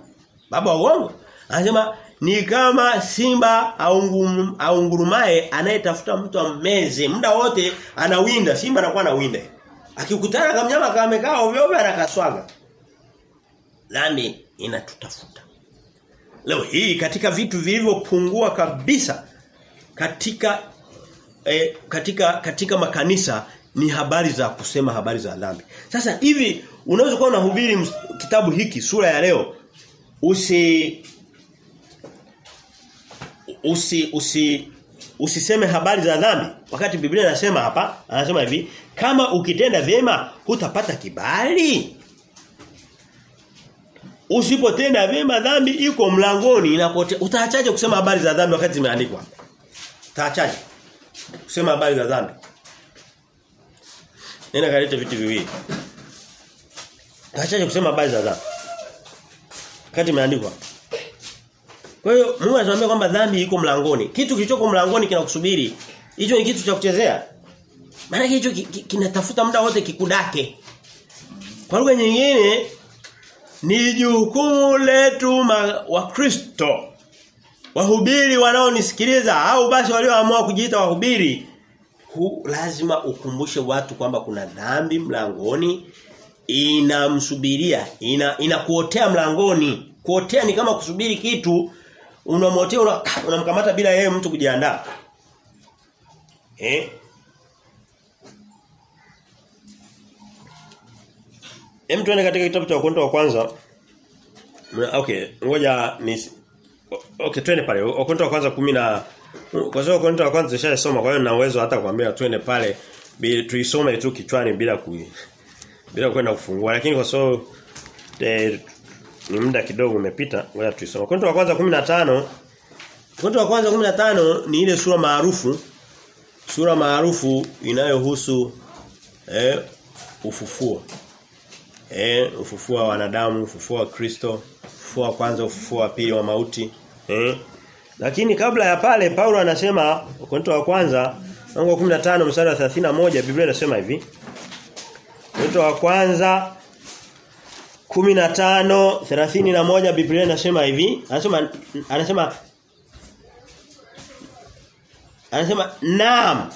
baba wa uongo. Anasema ni kama simba aungurumae anayetafuta mtu ammeze. Muda wote anawinda, simba anakuwa anawinda. Akikutana na mnyama kama amekaa ovyo ovyo anakaswaga. Dhambi inatutafuta. Leo hii katika vitu vilivyopungua kabisa katika eh, katika katika makanisa ni habari za kusema habari za dhambi. Sasa hivi unaweza kuwa unahubiri kitabu hiki sura ya leo usi usi usi usiseme habari za dhambi. Wakati Biblia inasema hapa anasema hivi kama ukitenda vyema hutapata kibali. Usipotenda vyema dhambi iko mlangoni inapote utaachaje kusema habari za dhambi wakati zimeandikwa? Utaachaje kusema habari za dhambi? Nenda kaleta vitu viwili. Utaachaje kusema habari za dhambi? Wakati imeandikwa kwa hiyo Mungu anatuambia kwamba dhambi iko mlangoni. Kitu kilichoko mlangoni kinakusubiri. Hicho ni kitu cha kuchezea. Maana hicho kinatafuta muda wote kikudake. Kwa lugha nyingine ni jukumu letu wa Kristo. Wahubiri wanaonisikiliza au basi walioamua kujiita wahubiri hu, lazima ukumbushe watu kwamba kuna dhambi mlangoni inamsubiria ina inakuotea mlangoni kuotea ni kama kusubiri kitu unamotea unamkamata una bila yeye mtu kujiandaa. Eh? Hem tuende katika kitabu cha Wakorintho wa kwanza. Okay, ngoja ni Okay, twende pale. Wakorintho wa kwanza 10 na kwa sababu Wakorintho wa kwanza tulishasoma kwa hiyo na uwezo hata kuambia twende pale bila tuisome tu kichwani bila ku bila kwenda kufungua lakini kwa sababu ni muda kidogo umepita ngoja tuisome. Korinto wa kwanza 15 Korinto wa kwanza 15 ni ile sura maarufu sura maarufu inayohusu eh ufufuo. Eh ufufuo wa wanadamu, ufufuo wa Kristo, ufufuo wa kwanza, ufufuo wa pili wa mauti. Eh lakini kabla ya pale Paulo anasema Korinto wa kwanza mlango wa 15 mstari wa 31 Biblia inasema hivi. Korinto wa kwanza 15 31 Biblia inasema hivi anasema anasema anasema naam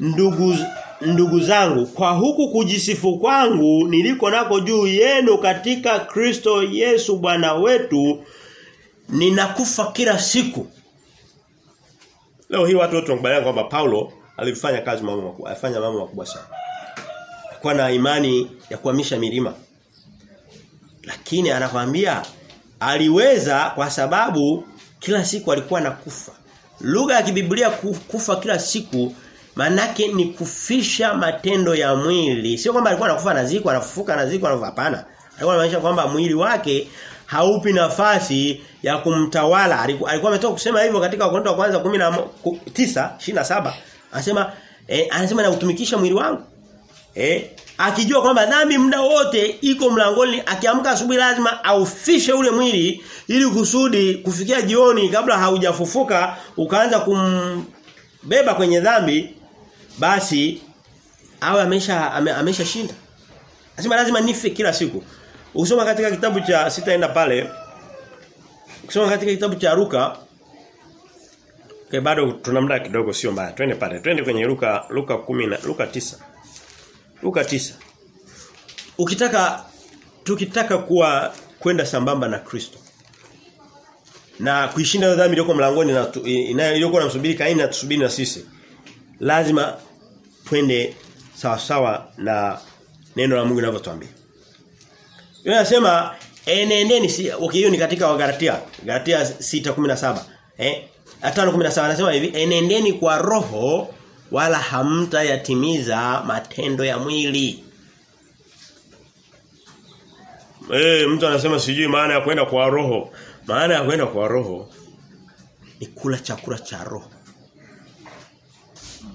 ndugu ndugu zangu kwa huku kujisifu kwangu niliko nako juu yenu katika Kristo Yesu Bwana wetu ninakufa kila siku Leo hii watu wote wanakubaliana kwamba Paulo alifanya kazi mambo makubwa, alifanya mambo makubwa sana. kwa na imani ya kuhamisha milima. Lakini anakwambia aliweza kwa sababu kila siku alikuwa nakufa. Lugha ya kibiblia kufa kila siku manake ni kufisha matendo ya mwili. Sio kwamba alikuwa anakufa anazikwa, anafufuka anazikwa anakufa hapana. Alikuwa anamaanisha kwamba mwili wake haupi nafasi ya kumtawala. Alikuwa ametoka kusema hivyo katika Wakorintho wa kwanza 19 27. Anasema eh, anasema na utumikisha mwili wangu. Eh, akijua kwamba dhambi muda wote iko mlangoni akiamka asubuhi lazima aufishe ule mwili ili kusudi kufikia jioni kabla haujafufuka ukaanza kumbeba kwenye dhambi basi awe amesha ame, amesha shinda. Anasema lazima nife kila siku. Ukisoma katika kitabu cha sitaenda pale. Ukisoma katika kitabu cha Ruka Okay, bado tuna muda kidogo sio mbaya. Twende pale. Twende kwenye Luka Luka 10 na Luka 9. Luka tisa. Ukitaka tukitaka kuwa kwenda sambamba na Kristo na kuishinda dhambi iliyoko mlangoni na iliyokuwa namsubiri Kaini na tusubiri na sisi. Lazima twende sawa sawa na neno la Mungu linavyotuambia. Yeye anasema enendeni si okay hiyo ni katika Wagalatia, Galatia 6:17. Eh? 5:17 anasema hivi enendeni kwa roho wala hamtayatimiza matendo ya mwili. Eh mtu anasema sijui maana ya kwenda kwa roho. Maana ya kwenda kwa roho ni kula chakula cha roho.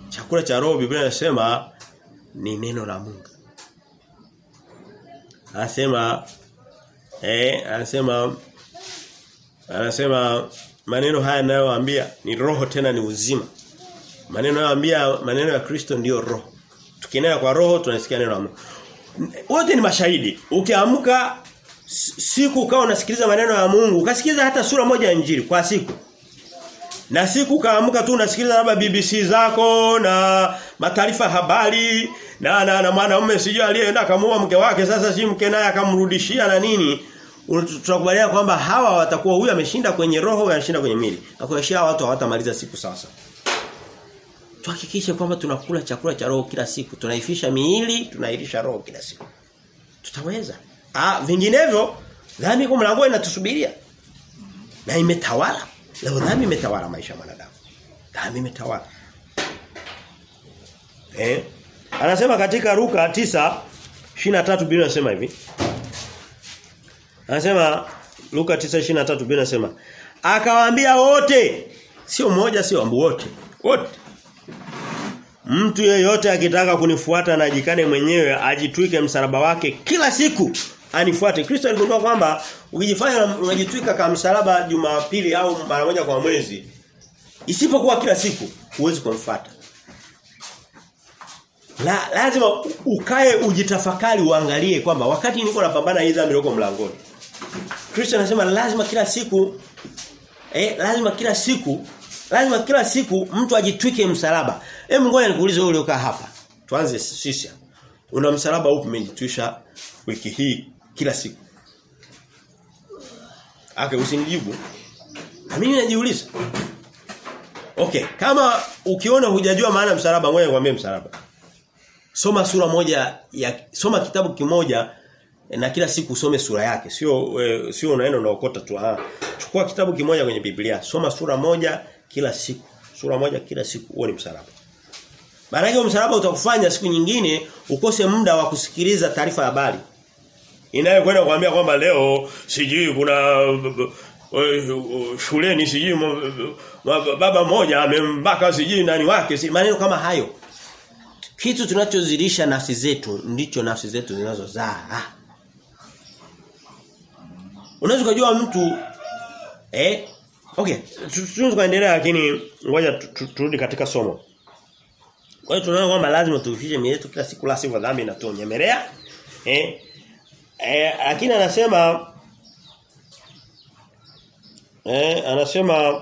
Chakula cha roho Biblia inasema ni neno la Mungu. Anasema eh anasema anasema maneno haya ninayowaambia ni roho tena ni uzima. Maneno yaambia maneno ya Kristo ndiyo roho. Tukienea kwa roho tunasikia neno la Mungu. Wote ni mashahidi. Ukiamka siku ukawa unasikiliza maneno ya Mungu, ukasikiliza hata sura moja ya Injili kwa siku. Na siku kaamka tu unasikiliza labda BBC zako na mataarifa habari na na, na mwanaume sijui aliyeenda akamuoa mke wake sasa si mke naye akamrudishia na nini tunakubaliana kwamba hawa watakuwa huyu ameshinda kwenye roho au ameshinda kwenye mwili. Kwa watu hawatamaliza siku sasa. Tuhakikishe kwamba tunakula chakula cha roho kila siku, tunaifisha miili, tunailisha roho kila siku. Tutaweza. Ah, vinginevyo dhambi kwa mlango inatusubiria. Na imetawala. Leo dhambi imetawala maisha ya mwanadamu. Dhambi imetawala. Eh? Anasema katika Luka 9:23 Biblia inasema hivi. Anasema Luka 9:23 Biblia inasema akawaambia wote sio mmoja sio ambu wote wote Mtu yeyote akitaka kunifuata na ajikane mwenyewe ajitwike msalaba wake kila siku anifuate. Kristo aligundua kwamba ukijifanya unajitwika kama msalaba Jumapili au mara moja kwa mwezi isipokuwa kila siku huwezi kumfuata. La, lazima ukae ujitafakari uangalie kwamba wakati niko napambana hii dhambi iliyoko mlangoni. Kristo anasema lazima kila siku eh lazima kila siku lazima kila siku mtu ajitwike msalaba. Hebu ngoja nikuulize wewe uliokaa hapa. Tuanze sisi. Una msalaba upi umejitwisha wiki hii kila siku? Ake usinijibu. Na mimi najiuliza. Okay, kama ukiona hujajua maana msalaba ngoja nikwambie msalaba. Soma sura moja ya soma kitabu kimoja na kila siku usome sura yake. Sio e, sio unaenda unaokota tu. Ah. Chukua kitabu kimoja kwenye Biblia, soma sura moja kila siku. Sura moja kila siku huo ni msalaba. Maana msalaba utakufanya siku nyingine ukose muda wa kusikiliza taarifa habari. Inayokwenda kukuambia kwamba leo sijui kuna shuleni sijui baba mmoja amembaka sijui nani wake si maneno kama hayo. Kitu tunachozidisha nafsi zetu ndicho nafsi zetu zinazozaa. Unaweza kujua mtu eh okay tunaweza kuendelea lakini ngoja turudi katika somo. Kwa hiyo tunaona kwamba lazima tuifishe mioyo yetu kila siku la dhambi inatunyemelea. Eh eh lakini anasema eh anasema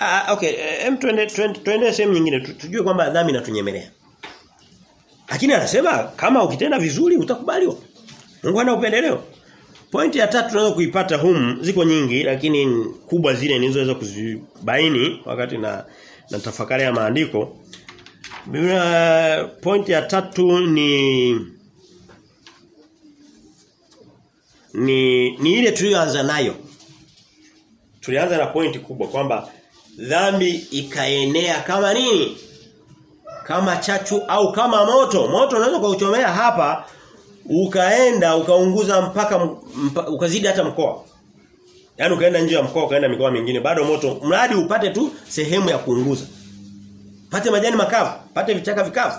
ah okay hem tuende tuende sehemu nyingine tujue kwamba dhambi inatunyemelea. Lakini anasema kama ukitenda vizuri utakubaliwa. Mungu ana upendeleo. Pointi ya tatu tunaweza kuipata humu ziko nyingi lakini kubwa zile nilizoweza kuzibaini wakati na na tafakari ya maandiko. Biblia pointi ya tatu ni ni ni ile tuliyoanza nayo. Tulianza na pointi kubwa kwamba dhambi ikaenea kama nini? Kama chachu au kama moto. Moto unaweza kuchomea hapa ukaenda ukaunguza mpaka mpa, ukazidi hata mkoa. Yaani ukaenda nje ya mkoa ukaenda mikoa mingine bado moto mradi upate tu sehemu ya kuunguza. Pate majani makavu, pate vichaka vikavu.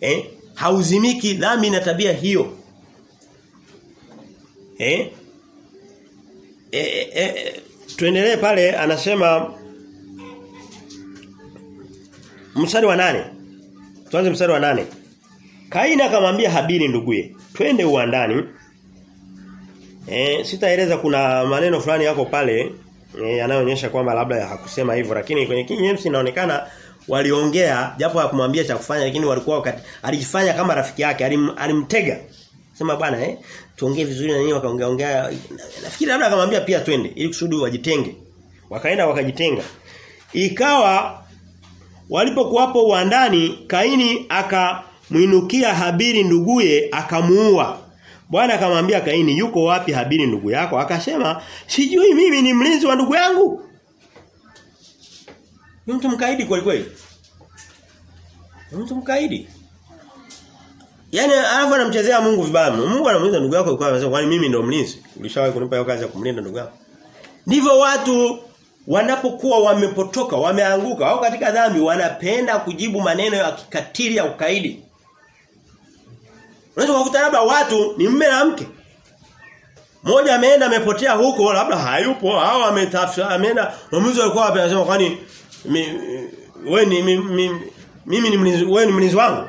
Eh? Hauzimiki dhambi na tabia hiyo. Eh? Eh, eh, eh. tuendelee pale anasema mstari wa nane Tuanze mstari wa nane Kaini akamwambia Habili nduguye, twende uandani Eh, sitaeleza kuna maneno fulani yako pale e, yanayoonyesha kwamba labda ya hakusema hivyo lakini kwenye King James inaonekana waliongea japo hakumwambia cha kufanya lakini walikuwa wakati alijifanya kama rafiki yake alim, alimtega. Sema bwana eh tuongee vizuri na nini wakaongea ongea nafikiri labda akamwambia pia twende ili kusudi wajitenge. Wakaenda wakajitenga. Ikawa walipokuwapo uandani Kaini akamwinukia Habiri nduguye akamuua. Bwana akamwambia Kaini yuko wapi Habiri ndugu yako? Akasema sijui mimi ni mlinzi wa ndugu yangu. Mtu mkaidi kweli kweli. Mtu mkaidi. Yaani alafu anamchezea Mungu vibaya. Mungu anamuuliza ndugu yako yuko wapi? kwani mimi ndio mlinzi? Ulishawahi kunipa hiyo kazi ya kumlinda ndugu yako? Ndivyo watu wanapokuwa wamepotoka, wameanguka au katika dhambi wanapenda kujibu maneno ya kikatili ya ukaidi. Unaweza kukuta labda watu ni mume na mke. Mmoja ameenda amepotea huko labda hayupo au ametafuta ameenda mwamuzi alikuwa wapi anasema kwani wewe ni mi, mi, mimi ni mlinzi wewe ni mlinzi wangu.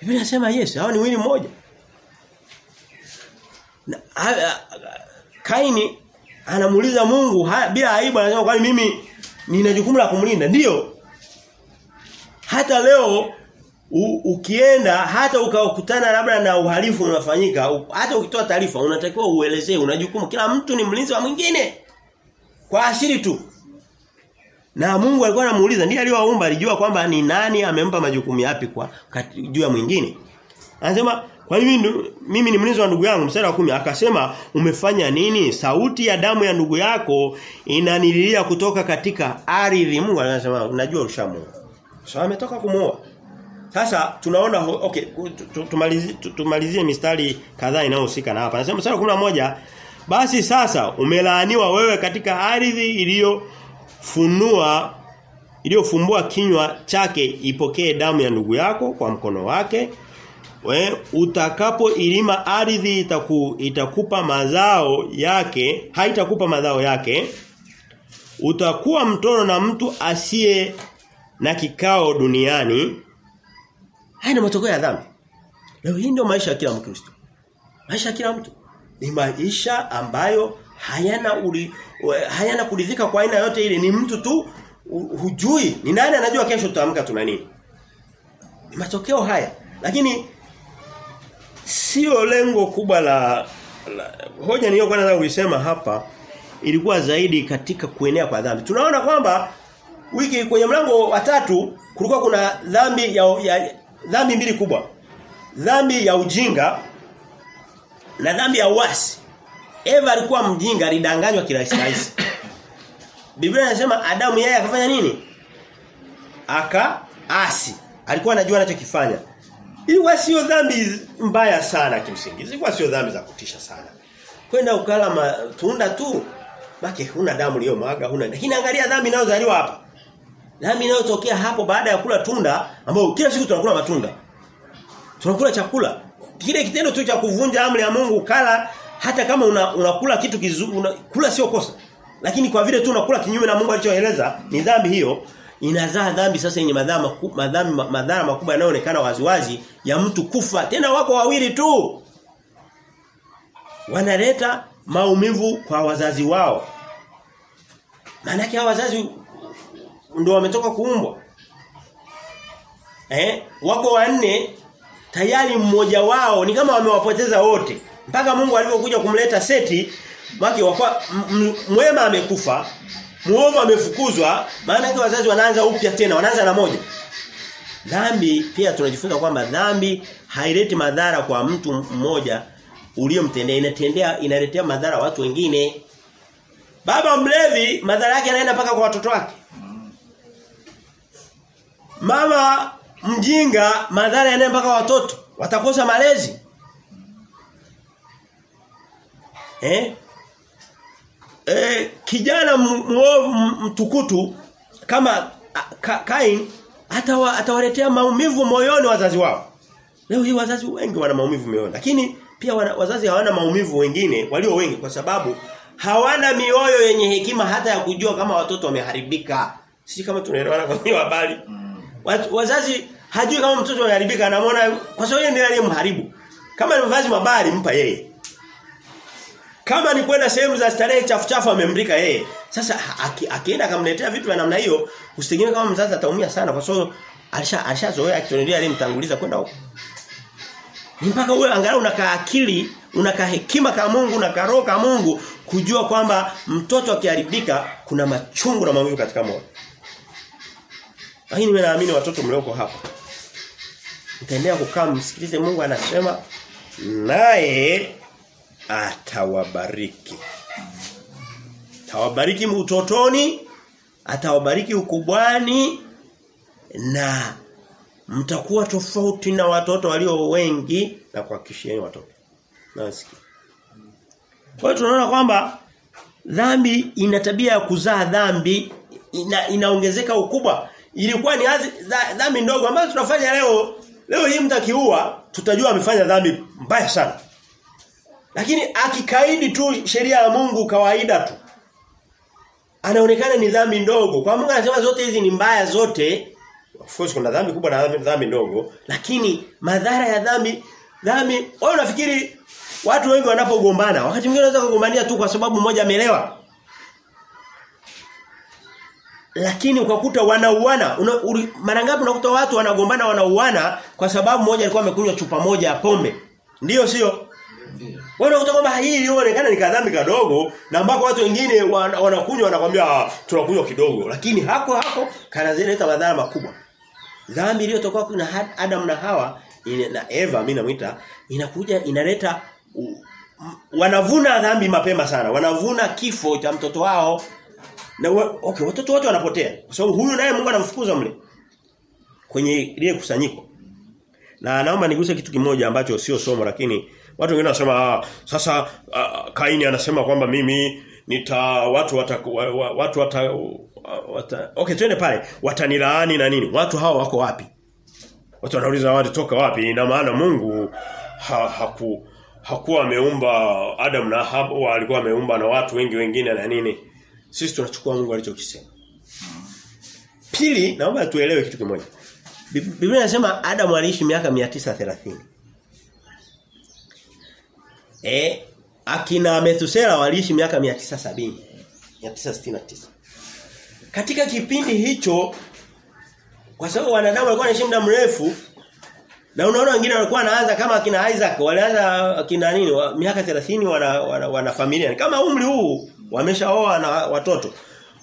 Biblia inasema yes, hao ni wili mmoja. Na, a, a, Kaini anamuuliza Mungu ha, bila aibu anasema kwani mimi nina jukumu la kumlinda. ndio Hata leo u, ukienda hata ukakutana labda na uhalifu unafanyika hata ukitoa taarifa unatakiwa uelezee una jukumu. Kila mtu ni mlinzi wa mwingine. Kwa asili tu. Na Mungu alikuwa anamuuliza ndiye aliyowaumba alijua kwamba ni nani amempa majukumu yapi kwa juu ya mwingine. Anasema kwa nini mimi ni mlinzi wa ndugu yangu? Mstari wa kumi akasema umefanya nini? Sauti ya damu ya ndugu yako inanililia kutoka katika ardhi. Mungu anasema unajua ushamu so ametoka kumuoa sasa tunaona okay tumalizie tumalizie mistari kadhaa inayohusika na hapa. Anasema mstari moja basi sasa umelaaniwa wewe katika ardhi iliyofunua iliyofumbua kinywa chake ipokee damu ya ndugu yako kwa mkono wake. We utakapo ilima ardhi itaku, itakupa mazao yake, haitakupa mazao yake. Utakuwa mtoro na mtu asiye na kikao duniani Haya ni matokeo ya dhambi. Leo hii ndio maisha ya kila Mkristo. Maisha ya kila mtu ni maisha ambayo hayana uli, hayana kuridhika kwa aina yote ile ni mtu tu hujui ni nani anajua kesho tutaamka tuna nini. Ni matokeo haya. Lakini sio lengo kubwa la, la hoja niliyokuwa nataka kuisema hapa ilikuwa zaidi katika kuenea kwa dhambi. Tunaona kwamba wiki kwenye mlango wa tatu kulikuwa kuna dhambi ya, ya dhambi mbili kubwa. Dhambi ya ujinga na dhambi ya uasi. Eva alikuwa mjinga, alidanganywa kirahisi rahisi. Biblia inasema Adamu yeye akafanya nini? Akaasi. Alikuwa anajua anachokifanya. Ilikuwa sio dhambi mbaya sana kimsingi. Ilikuwa sio dhambi za kutisha sana. Kwenda ukala matunda tu, make huna damu iliyomwaga, huna. Lakini angalia dhambi inayozaliwa hapa. Dhambi inayotokea hapo baada ya kula tunda ambao kila siku tunakula matunda. Tunakula chakula. Kile kitendo tu cha kuvunja amri ya Mungu kala hata kama una, unakula kitu kizuri una, kula sio kosa. Lakini kwa vile tu unakula kinyume na Mungu alichoeleza ni dhambi hiyo inazaa dhambi sasa yenye madhara madhara madhara makubwa yanayoonekana waziwazi ya mtu kufa. Tena wako wawili tu. Wanaleta maumivu kwa wazazi wao. Maana yake wazazi ndio wametoka kuumbwa. Eh, wako wanne tayari mmoja wao ni kama wamewapoteza wote. Mpaka Mungu alipokuja kumleta Seti, maki wakwa mwema amekufa, muovu amefukuzwa, maana yake wazazi wanaanza upya tena, wanaanza na moja. Dhambi pia tunajifunza kwamba dhambi haileti madhara kwa mtu mmoja uliyomtendea inatendea inaletea madhara watu wengine. Baba mlevi madhara yake yanaenda mpaka kwa watoto wake. Mama mjinga madhara yanayo mpaka watoto watakosa malezi. Eh? Eh kijana muovu mtukutu kama ka, Kain atawa, atawaletea maumivu moyoni wazazi wao. Leo hii wazazi wengi wana maumivu moyoni lakini pia wana, wazazi hawana maumivu wengine walio wengi kwa sababu hawana mioyo yenye hekima hata ya kujua kama watoto wameharibika. Sisi kama tunaelewana kwa hiyo habari. Wazazi hajui kama mtoto anaharibika anamwona kwa sababu yeye ndiye aliyemharibu. Kama ni mavazi mabaya mpa yeye. Kama ni kwenda sehemu za starehe chafu chafu amemrika yeye. Sasa akienda akamletea vitu vya namna hiyo, usitegemee kama mzazi ataumia sana kwa sababu alisha alishazoea akitondia aliyemtanguliza kwenda huko. Ni mpaka uwe angalau unakaa akili, unakaa hekima kama Mungu, unakaa roho kama Mungu kujua kwamba mtoto akiharibika kuna machungu na maumivu katika moyo. Lakini mimi naamini watoto mlioko hapa mtaendelea kukaa msikilize Mungu anasema naye atawabariki. Atawabariki utotoni, atawabariki ukubwani na mtakuwa tofauti na watoto walio wengi na kuhakikishieni watoto. Nasikia. Kwa hiyo tunaona kwamba dhambi ina tabia ya kuzaa dhambi ina, inaongezeka ukubwa. Ilikuwa ni dhambi ndogo ambazo tunafanya leo. Leo hii mtakiua tutajua amefanya dhambi mbaya sana. Lakini akikaidi tu sheria ya Mungu kawaida tu. Anaonekana ni dhambi ndogo. Kwa Mungu anasema zote hizi ni mbaya zote. Of course kuna dhambi kubwa na dhambi, dhambi ndogo, lakini madhara ya dhambi dhambi wewe unafikiri watu wengi wanapogombana wakati mwingine wanaweza kugombania tu kwa sababu mmoja amelewa. Lakini ukakuta wanauana, mara ngapi unakuta watu wanagombana wanauana kwa sababu mmoja alikuwa amekunywa chupa moja ya pombe. Ndiyo sio? Wewe unakuta kwamba hii ilionekana ni kadhambi kadogo na ambako watu wengine wanakunywa wanakwambia tunakunywa kidogo lakini hako hako kanazileta madhara makubwa. Dhambi iliyotoka kuna Adam na Hawa na Eva mimi namuita inakuja inaleta wanavuna dhambi mapema sana. Wanavuna kifo cha mtoto wao. Na wa, okay watoto wote wanapotea. Kwa sababu huyu naye Mungu anamfukuza mle. Kwenye ile kusanyiko. Na naomba niguse kitu kimoja ambacho sio somo lakini watu wengine wanasema ah, sasa ah, Kaini anasema kwamba mimi nita watu wata, watu wata, wata okay twende pale. Watanilaani na nini? Watu hao wako wapi? Watu wanauliza watu toka wapi? Ina maana Mungu ha, haku hakuwa ameumba Adam na Hawa alikuwa ameumba na watu wengi wengine na nini sisi tunachukua Mungu alichokisema. Pili naomba tuelewe kitu kimoja. Biblia inasema Adam aliishi miaka 930 eh akina Methusela waliishi miaka 970 969 katika kipindi hicho kwa sababu wanadamu walikuwa wanaishi muda mrefu na unaona wengine walikuwa wanaanza kama akina Isaac walianza akina nini wa, miaka 30 wana, wana, wana familia. Kama umri huu wameshaoa na watoto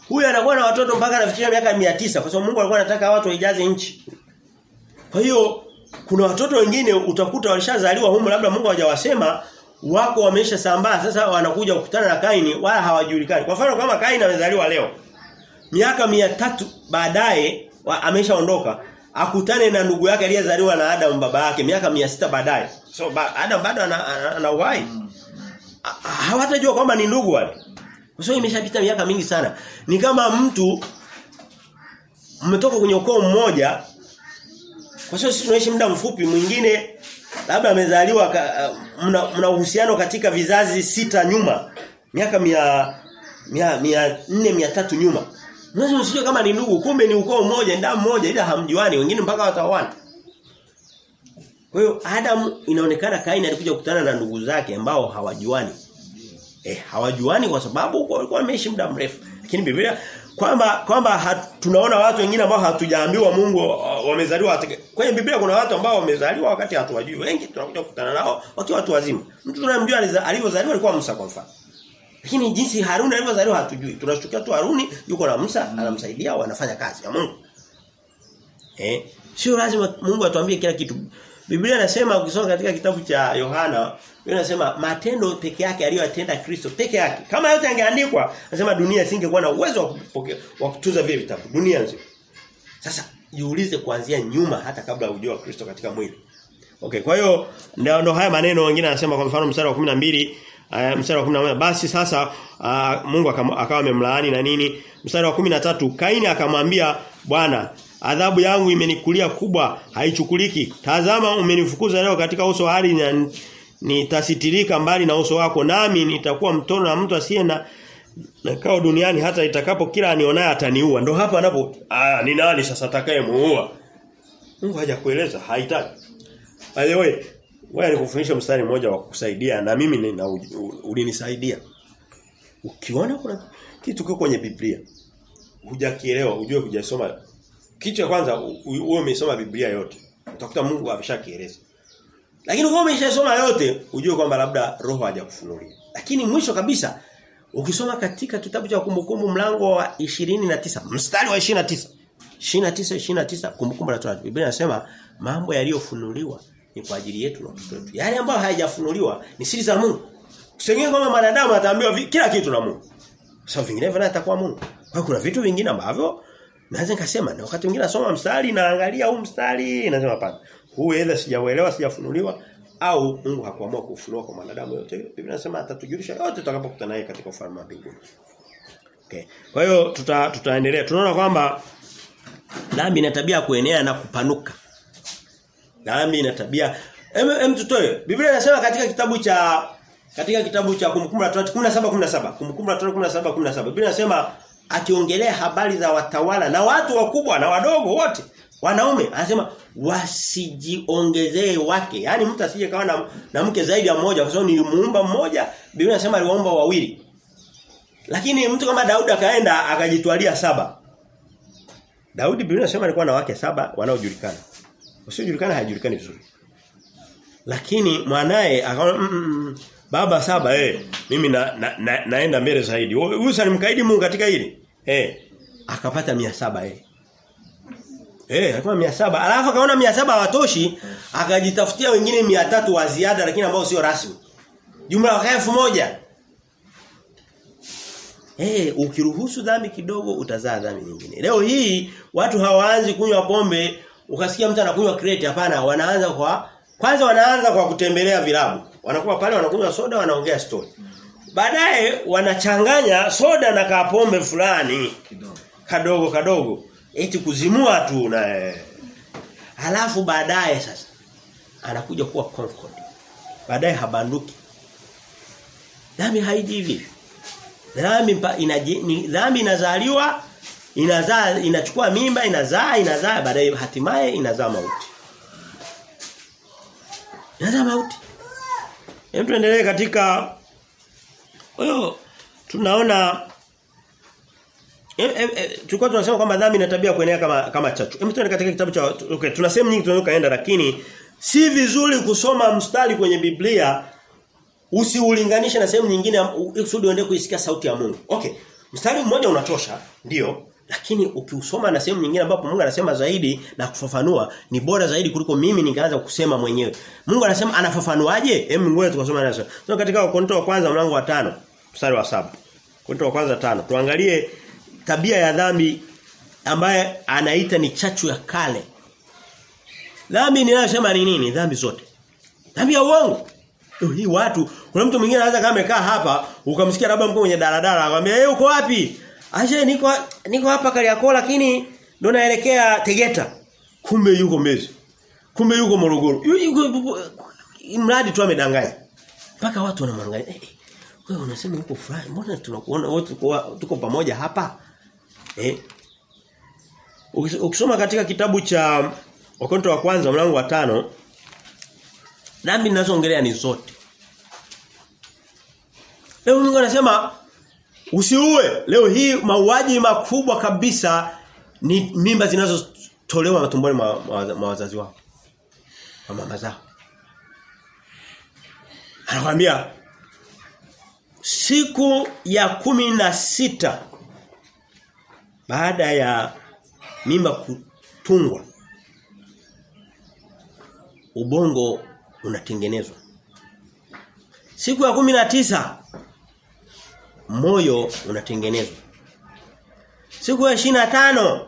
huyu anakuwa na watoto mpaka anafikia miaka 900 kwa sababu Mungu alikuwa anataka watu waijaze nchi kwa hiyo kuna watoto wengine utakuta walishazaliwa humu labda Mungu hajawasema wako wamesha sambaa sasa wanakuja kukutana na Kaini wala hawajulikani. Kwa mfano kama Kaini amezaliwa leo miaka mia tatu baadaye ameshaondoka akutane na ndugu yake aliyezaliwa na Adam baba yake miaka mia sita baadaye. So ba, Adam bado ana, ana, ana uhai. Hawatajua kwamba ni ndugu wale. Sababu imeshapita miaka mingi sana. Ni kama mtu mmetoka kwenye ukoo mmoja kwa sababu sisi tunaishi muda mfupi mwingine labda amezaliwa mna, mna uhusiano katika vizazi sita nyuma. Miaka mia mia, mia nne mia tatu nyuma. Mwanzo msijue kama ni ndugu kumbe ni ukoo mmoja ndamu moja ila hamjuani wengine mpaka wataoana. Kwa hiyo Adam inaonekana Kaini alikuja kukutana na ndugu zake ambao hawajuani Eh hawajuani kwa sababu walikuwa wameishi muda mrefu. Lakini Biblia kwamba kwamba tunaona watu wengine ambao hatujaambiwa Mungu wamezaliwa kwenye Biblia kuna watu ambao wamezaliwa wakati hatuwajui. Wengi tunakuja kukutana nao wakiwa watu wazima. Mtu tunamjua alivyozaliwa alikuwa Musa kwa mfano. Lakini jinsi Haruni alivyozaliwa hatujui. Tunashtukia tu Haruni yuko na Musa anamsaidia wanafanya kazi ya Mungu. Eh? Sio lazima Mungu atuambie kila kitu. Biblia inasema ukisoma katika kitabu cha Yohana, Biblia inasema matendo peke yake aliyotenda Kristo peke yake. Kama yote yangeandikwa, anasema dunia isingekuwa na uwezo wa kupokea wa kutunza vile vitabu dunia nzima. Sasa jiulize kuanzia nyuma hata kabla hujua Kristo katika mwili. Okay, kwa hiyo ndio ndo haya maneno wengine anasema kwa mfano mstari wa 12 uh, mstari wa 11 basi sasa uh, Mungu akawa amemlaani na nini? Mstari wa 13 Kaini akamwambia Bwana adhabu yangu imenikulia kubwa haichukuliki. Tazama umenifukuza leo katika uso hali na nitasitirika mbali na uso wako nami nitakuwa mtono na mtu asiye na nakao duniani hata itakapo kila anionaye ataniua. Ndo hapa anapo ah ni nani sasa atakayemuua? Mungu hajakueleza, haitaki. By the way, wewe alikufundisha mstari mmoja wa kukusaidia na mimi nina ulinisaidia. Ukiona kuna kitu kiko kwenye Biblia, hujakielewa, ujue hujasoma. Kitu cha kwanza uwe umesoma Biblia yote. Utakuta Mungu ameshakieleza. Lakini kama umeshasoma yote, ujue kwamba labda roho hajakufunulia. Lakini mwisho kabisa ukisoma katika kitabu cha kumbukumbu mlango wa 29, mstari wa 29. 29 29 kumbukumbu la Torati. Biblia inasema mambo yaliyofunuliwa ni kwa ajili yetu na watoto wetu. Yale ambayo hayajafunuliwa ni siri za Mungu. Usengine kama wanadamu ataambiwa kila kitu na Mungu. Sasa vinginevyo naye atakuwa Mungu. Kwa kuna vitu vingine ambavyo naweza nikasema na wakati mwingine nasoma mstari naangalia huu mstari nasema hapana. Huu ile sijauelewa sijafunuliwa au Mungu hakuamua kufunua kwa mwanadamu yote. Biblia inasema atatujulisha yote tutakapokutana naye katika ufalme wa mbinguni. Okay. Kwa hiyo tuta, tutaendelea. Tunaona kwamba dhambi ina tabia kuenea na kupanuka. Dhambi ina tabia em, em tutoe. Biblia inasema katika kitabu cha katika kitabu cha kumbukumbu la Torati 17 17 kumbukumbu la Torati 17 17 Biblia inasema akiongelea habari za watawala na watu wakubwa na wadogo wote wanaume anasema wasijiongezee wake. Yani mtu asije kawa na, na mke zaidi ya mmoja kwa sababu nilimuumba mmoja Biblia inasema aliwaumba wawili. Lakini mtu kama Daudi akaenda akajitwalia saba. Daudi Biblia inasema alikuwa na wake saba wanaojulikana. Wasiojulikana hayajulikani vizuri. Lakini mwanae akaona mm, mm, baba saba eh mimi na, na, na, naenda mbele zaidi. Huyu alimkaidi Mungu katika hili. Eh akapata mia saba eh Eh, alikuwa 700. Alafu akaona 700 hawatoshi, akajitafutia wengine 300 wa ziada lakini ambao sio rasmi. Jumla waka elfu moja. Eh, ukiruhusu dhambi kidogo utazaa dhambi nyingine. Leo hii watu hawaanzi kunywa pombe, ukasikia mtu anakunywa crate hapana, wanaanza kwa kwanza wanaanza kwa kutembelea vilabu. Wanakuwa pale wanakunywa soda, wanaongea story. Baadaye wanachanganya soda na kapombe fulani kidogo. kadogo kadogo eti kuzimua tu na halafu baadaye sasa anakuja kuwa concord. Baadaye habanduki. Dhambi haiji hivi. Dhambi dhambi inazaliwa inazaa inachukua mimba inazaa inazaa baadaye hatimaye inazaa mauti. Inazaa mauti. Hem tuendelee katika hiyo tunaona E, tulikuwa tunasema kwamba dhambi ina tabia kuenea kama kama chachu. Hebu tuende katika kitabu cha okay, tuna sehemu nyingi tunaweza kaenda lakini si vizuri kusoma mstari kwenye Biblia usiulinganishe na sehemu nyingine kusudi uende kuisikia sauti ya Mungu. Okay. Mstari mmoja unatosha, ndio, lakini ukiusoma na sehemu nyingine ambapo Mungu anasema zaidi na kufafanua ni bora zaidi kuliko mimi nikaanza kusema mwenyewe. Mungu anasema anafafanuaje? Hebu ngoja tukasoma naso. So katika Wakorintho wa kwanza mlango wa tano mstari wa saba Wakorintho wa kwanza tano Tuangalie tabia ya dhambi ambaye anaita ni chachu ya kale. Dhambi ninayosema ni nini? Dhambi zote. Dhambi ya uongo. Hii watu, kuna mtu mwingine anaweza kama amekaa hapa, ukamsikia labda mko kwenye daladala, akamwambia, "Eh, uko wapi?" Aje niko niko hapa Kariakoo lakini ndo naelekea Tegeta. Kumbe yuko Mbezi. Kumbe yuko Morogoro. Yuko mradi tu amedanganya. Mpaka watu wanamwangalia. Eh, wewe unasema uko fulani, mbona tunakuona wote tuko pamoja hapa? Eh. Ukisoma katika kitabu cha wakonto wa kwanza mlango wa tano dhambi ninazoongelea ni zote. Leo Mungu anasema usiue. Leo hii mauaji makubwa kabisa ni mimba zinazotolewa matumboni mwa, mwa, mwa wazazi wao. Kwa mama zao. Anakuambia siku ya kumi na sita baada ya mimba kutungwa ubongo unatengenezwa. Siku ya kumi na tisa moyo unatengenezwa. Siku ya shina tano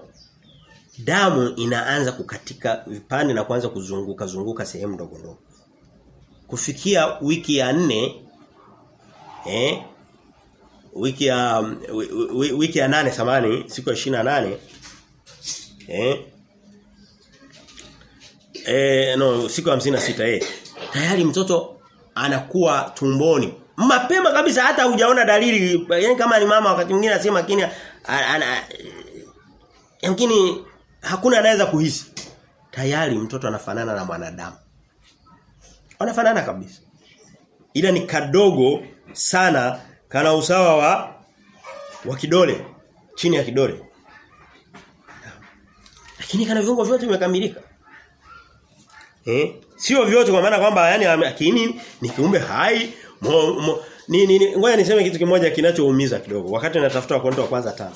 damu inaanza kukatika vipande na kuanza kuzunguka zunguka sehemu ndogo ndogo. Kufikia wiki ya nne eh wiki ya wiki ya nane samani siku ya ishina nane. Eh? Eh no siku ya 56 eh. Tayari mtoto anakuwa tumboni. Mapema kabisa hata hujaona dalili. Yani kama ni mama wakati mwingine anasema lakini ana yamkini hakuna anaweza kuhisi. Tayari mtoto anafanana na mwanadamu. Anafanana kabisa. Ila ni kadogo sana kana usawa wa wa kidole chini ya kidole. Lakini kana viungo vyote vimekamilika. Eh? Sio vyote kwa maana kwamba yani akini ni kiumbe hai mo, mo, ni, ni, ni ngoja niseme kitu kimoja kinachoumiza kidogo. Wakati natafuta wakorintho wa kwanza tano.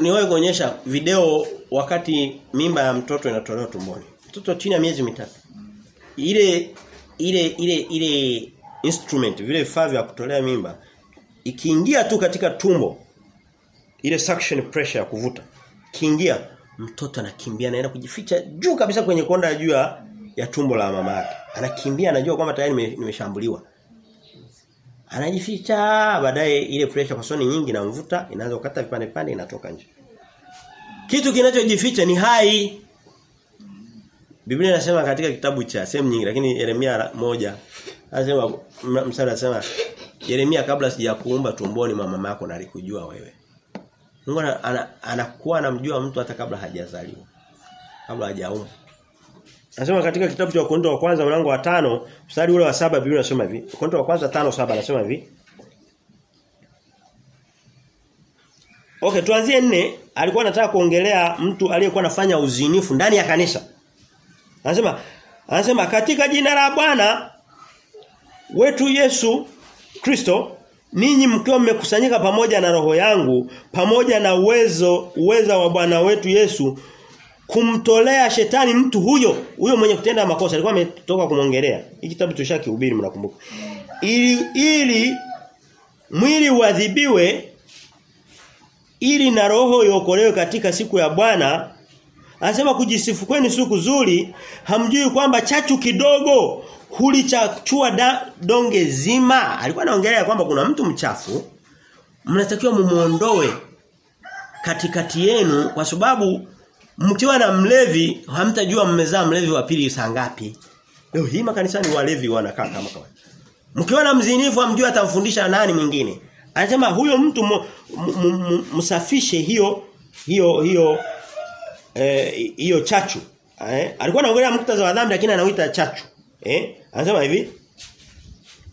Niwahi kuonyesha video wakati mimba ya mtoto inatolewa tumboni. Mtoto chini ya miezi mitatu. Ile ile ile ile instrument vile vifaa vya kutolea mimba ikiingia tu katika tumbo ile suction pressure ya kuvuta kiingia mtoto anakimbia anaenda kujificha juu kabisa kwenye konda juu ya, ya tumbo la mama yake. Anakimbia anajua kwamba tayari nimeshambuliwa. Anajificha baadaye ile pressure kwa sababu nyingi na mvuta inaanza kukata vipande vipande inatoka nje. Kitu kinachojificha ni hai. Biblia inasema katika kitabu cha sehemu nyingi lakini Yeremia moja anasema msara anasema Yeremia kabla sijakuumba tumboni mama yako nalikujua wewe. Mungu anakuwa anamjua mtu hata kabla hajazaliwa. Kabla hajaumba. Anasema katika kitabu cha Wakorintho wa kwanza mlango wa tano mstari ule wa saba Biblia inasema hivi. Wakorintho wa kwanza tano saba anasema hivi. Okay, tuanzie nne. Alikuwa anataka kuongelea mtu aliyekuwa anafanya uzinifu ndani ya kanisa. Anasema anasema katika jina la Bwana wetu Yesu Kristo ninyi mkiwa mmekusanyika pamoja na roho yangu pamoja na uwezo uweza wa Bwana wetu Yesu kumtolea shetani mtu huyo huyo mwenye kutenda makosa. Alikuwa ametoka kumongelea hiki kitabu tushakihubiri mnakumbuka. Ili ili mwili uadhibiwe ili na roho iokolewe katika siku ya Bwana anasema kujisifu kwenu si kuzuri, hamjui kwamba chachu kidogo hulichachua donge zima alikuwa anaongelea kwamba kuna mtu mchafu mnatakiwa mumuondoe katikati yenu kwa sababu mkiwa na mlevi hamtajua mmezaa mlevi wa pili saa ngapi. Leo hii makanisani walevi wanakaa kama kawaida. Mkiwa na mzinifu hamjui atamfundisha nani mwingine. Anasema huyo mtu msafishe hiyo hiyo hiyo eh, hiyo chachu. Eh, alikuwa anaongelea muktadha wa dhambi lakini anauita chachu. Eh? Anasema hivi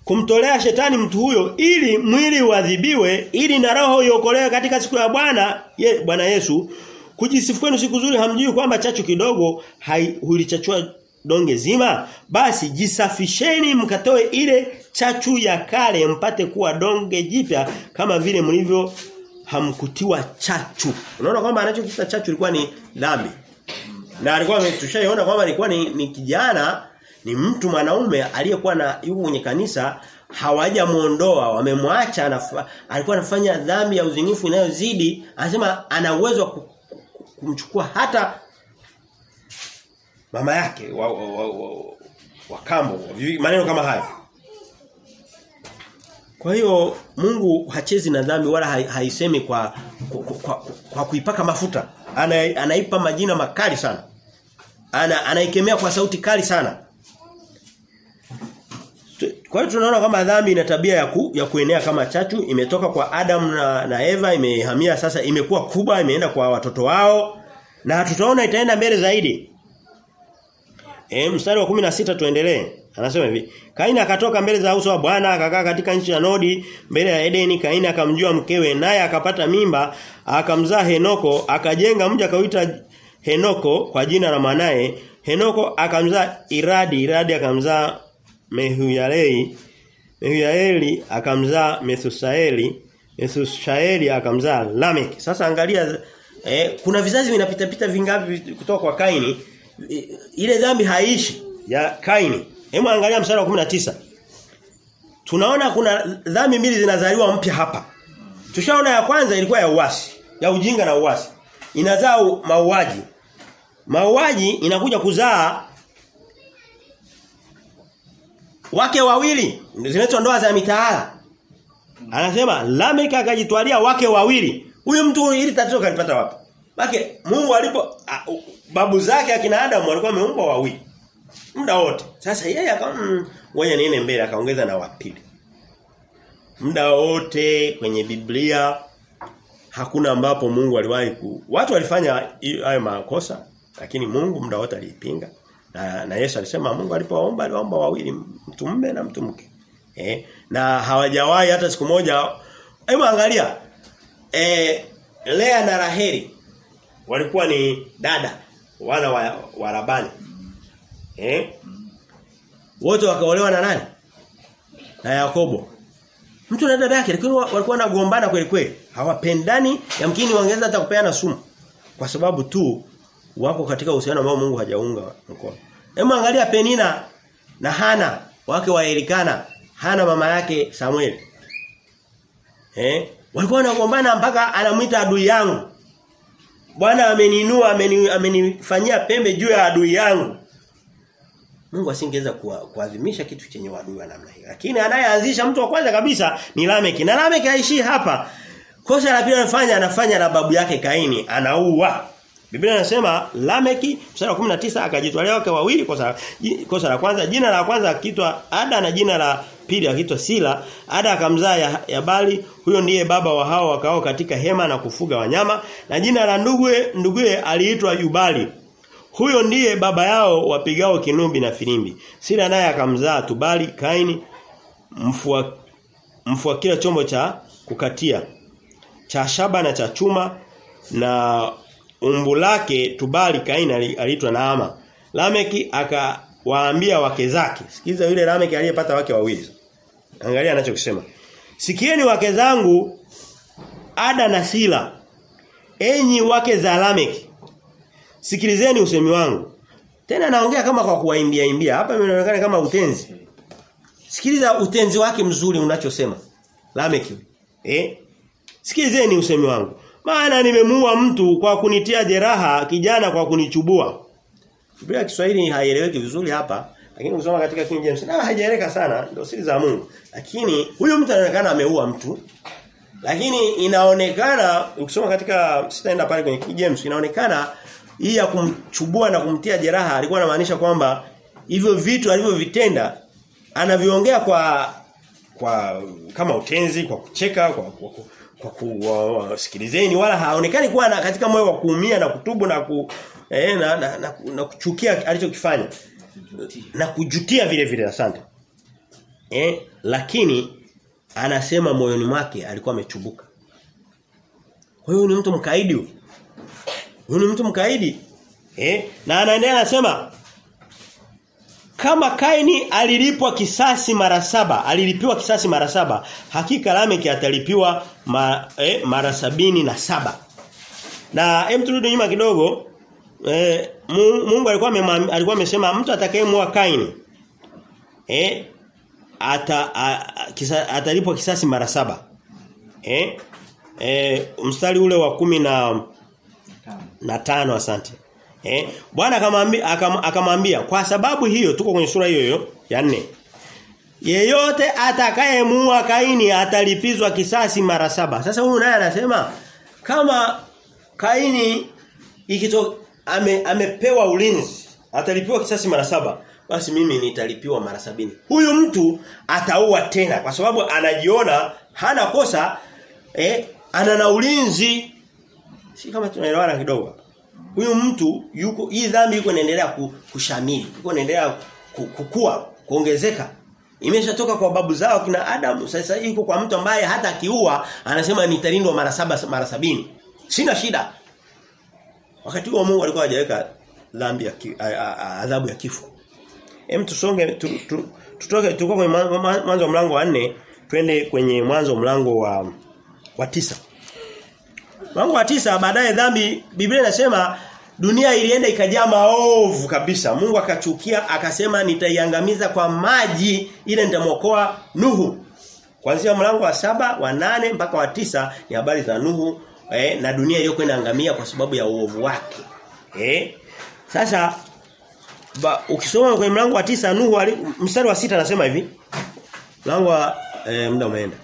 kumtolea shetani mtu huyo ili mwili uadhibiwe ili na roho iokolewe katika siku ya Bwana ye, Bwana Yesu Kujisifu kwenu siku nzuri hamjui kwamba chachu kidogo hulichachua donge zima basi jisafisheni mkatoe ile chachu ya kale mpate kuwa donge jipya kama vile mlivyo hamkutiwa chachu. Unaona kwamba anachokita chachu ilikuwa ni dhambi na alikuwa ametushaiona kwamba alikuwa ni, ni kijana ni mtu mwanaume aliyekuwa na yuko kwenye kanisa hawajamuondoa wamemwacha alikuwa anafanya dhambi ya uzinifu inayozidi anasema ana uwezo wa kumchukua hata mama yake wa, wa, wa, wa, wa kambo. Maneno kama hayo kwa hiyo Mungu hachezi na dhambi wala haisemi kwa kwa, kwa, kwa, kwa kuipaka mafuta. Ana, anaipa majina makali sana. Ana anaikemea kwa sauti kali sana. Kwa hiyo tunaona kama dhambi ina tabia ya, ku, ya kuenea kama chachu. Imetoka kwa Adam na, na Eva imehamia sasa imekuwa kubwa imeenda kwa watoto wao. Na tutaona itaenda mbele zaidi. E, mstari wa 16 tuendelee. Anasema hivi, Kaini akatoka mbele za uso wa Bwana akakaa katika nchi ya Nodi mbele ya Edeni Kaini akamjua mkewe naye akapata mimba akamzaa Henoko akajenga mji akauita Henoko kwa jina la mwanae Henoko akamzaa Iradi Iradi akamzaa Mehuyalei Mehuyaeli akamzaa Methusaeli Methusaeli akamzaa Lameki. sasa angalia eh, kuna vizazi vinapita pita vingapi kutoka kwa Kaini ile dhambi haishi ya Kaini. Hebu angalia mstari wa 19. Tunaona kuna dhambi mbili zinazaliwa mpya hapa. Tushaona ya kwanza ilikuwa ya uasi, ya ujinga na uasi. Inazaa mauaji. Mauaji inakuja kuzaa wake wawili zinaitwa ndoa za mitaala. Anasema Lameka akajitwalia wake wawili. Huyu mtu ili tatizo kalipata wapi? Bake Mungu alipo babu zake akina Adamu walikuwa wameumba wawili. Muda wote. Sasa yeye aka ngoja niende mbele akaongeza na wapili. Muda wote kwenye Biblia hakuna ambapo Mungu aliwahi ku watu walifanya hayo makosa lakini Mungu muda wote aliipinga. Na, na Yesu alisema Mungu alipowaomba aliomba wawili mtu mume na mtu mke. Eh, na hawajawahi hata siku moja hebu angalia eh Lea na Raheli walikuwa ni dada wana wa, wa Labani. Eh? Wote wakaolewa na nani? Na Yakobo. Mtu na dada yake lakini walikuwa wanagombana kweli kweli. Hawapendani, yamkini wangeweza hata kupeana sumu. Kwa sababu tu wako katika uhusiano ambao Mungu hajaunga mkono. Hebu angalia Penina na Hana wake wa Elikana, Hana mama yake Samuel. Eh? Walikuwa wanagombana mpaka anamuita adui yangu. Bwana ameninua ameni, amenifanyia pembe juu ya adui yangu. Mungu asingeweza kuadhimisha kitu chenye wadui wa namna hiyo. Lakini anayeanzisha mtu wa kwanza kabisa ni Lameki. Na Lameki haishii hapa. Kosa la pili anafanya anafanya na babu yake Kaini, anaua. Biblia inasema Lameki mstari wa 19 akajitwalia wake wawili kosa kosa la kwanza jina la kwanza akitwa Ada na jina la pili akitwa Sila Ada akamzaa ya, Yabali huyo ndiye baba wa hao wakao katika hema na kufuga wanyama na jina la ndugue ndugue aliitwa Yubali huyo ndiye baba yao wapigao kinumbi na filimbi Sila naye akamzaa Tubali Kaini mfua mfua kila chombo cha kukatia cha shaba na cha chuma na umbu lake Tubali Kaini aliitwa Naama. Lameki akawaambia wake zake. Sikiza yule Lameki aliyepata wake wawili. Angalia anachokisema. Sikieni wake zangu Ada na Sila. Enyi wake za Lameki. Sikilizeni usemi wangu. Tena naongea kama kwa kuwaimbia imbia. Hapa inaonekana kama utenzi. Sikiliza utenzi wake mzuri unachosema. Lameki. Eh? Sikilizeni usemi wangu. Maana nimemua mtu kwa kunitia jeraha kijana kwa kunichubua. Biblia Kiswahili haieleweki vizuri hapa, lakini ukisoma katika King James na haijaeleweka sana, ndio siri za Mungu. Lakini huyu mtu anaonekana ameua mtu. Lakini inaonekana ukisoma katika sitaenda pale kwenye King James inaonekana hii ya kumchubua na kumtia jeraha alikuwa anamaanisha kwamba hivyo vitu alivyovitenda anaviongea kwa kwa kama utenzi, kwa kucheka, kwa, kwa, kwa kwa kusikilizeni wala haonekani kuwa na katika moyo wa kuumia na kutubu na ku eh, na, na, na, na kuchukia alichokifanya. Na kujutia vile vile asante. Eh lakini anasema moyoni mwake alikuwa amechubuka. Huyu ni mtu mkaidi huyu huyu ni mtu mkaidi eh na anaendelea anasema kama Kaini alilipwa kisasi mara saba, alilipiwa kisasi mara saba, hakika Lameki atalipiwa ma, eh, mara sabini na saba. Na hem turudi nyuma kidogo, eh, Mungu alikuwa alikuwa amesema mtu atakayemua Kaini eh ata a, kisa, atalipwa kisasi mara saba. Eh? Eh mstari ule wa kumi na na tano asante. Eh, Bwana akamwambia akamwambia kwa sababu hiyo tuko kwenye sura hiyo hiyo ya 4. Yeyote atakayemuua Kaini atalipizwa kisasi mara saba. Sasa huyu naye anasema kama Kaini ikito ame, amepewa ulinzi atalipiwa kisasi mara saba basi mimi nitalipiwa mara sabini. Huyu mtu ataua tena kwa sababu anajiona hana kosa eh ana na ulinzi. Si kama tunaelewana kidogo. Huyu mtu yuko hii dhambi yuko inaendelea kushamili, yuko inaendelea kukua, kuongezeka. Imeshatoka kwa babu zao kina Adam, sasa yuko kwa mtu ambaye hata akiua anasema nitalindwa mara saba mara sabini. Sina shida. Wakati huo Mungu alikuwa hajaweka dhambi ya adhabu ya kifo. Hem tusonge tu, tu, tutoke tuko kwenye mwanzo mlango wa 4 twende kwenye mwanzo mlango wa wa tisa Mlango wa tisa baadaye dhambi Biblia inasema dunia ilienda ikajaa maovu kabisa. Mungu akachukia akasema nitaiangamiza kwa maji ile nitamwokoa Nuhu. Kuanzia mlango wa saba, wa nane mpaka wa tisa ni habari za Nuhu eh, na dunia iliyokuwa inaangamia kwa sababu ya uovu wake. Eh? Sasa ba, ukisoma kwenye mlango wa tisa Nuhu ali, mstari wa sita anasema hivi. Mlango wa eh, muda umeenda.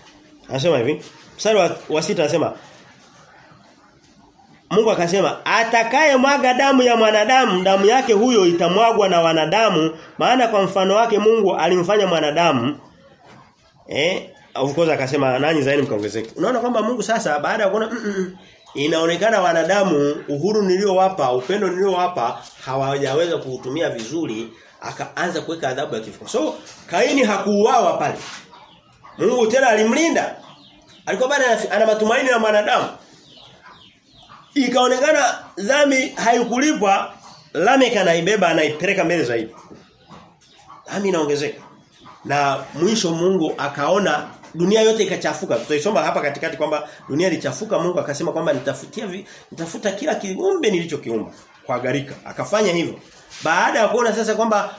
Anasema hivi. Mstari wa, wa sita anasema Mungu akasema atakaye mwaga damu ya mwanadamu damu yake huyo itamwagwa na wanadamu maana kwa mfano wake Mungu alimfanya mwanadamu. Eh of course akasema nanyi zaini mkaongezeke. Unaona kwamba Mungu sasa baada ya kuona mm -mm, inaonekana wanadamu uhuru niliowapa upendo niliowapa hawajaweza kuutumia vizuri akaanza kuweka adhabu ya kifo. So Kaini hakuuawa pale. Mungu tena alimlinda. Alikuwa bado ana matumaini na mwanadamu ikaonekana dhambi haikulipwa Lamek anaibeba anaipeleka mbele zaidi. Dhambi inaongezeka. Na mwisho Mungu akaona dunia yote ikachafuka. Tutaisoma hapa katikati kwamba dunia ilichafuka Mungu akasema kwamba nitafutia vi, nitafuta kila kiumbe nilichokiumba. Kwa garika akafanya hivyo. Baada ya kuona sasa kwamba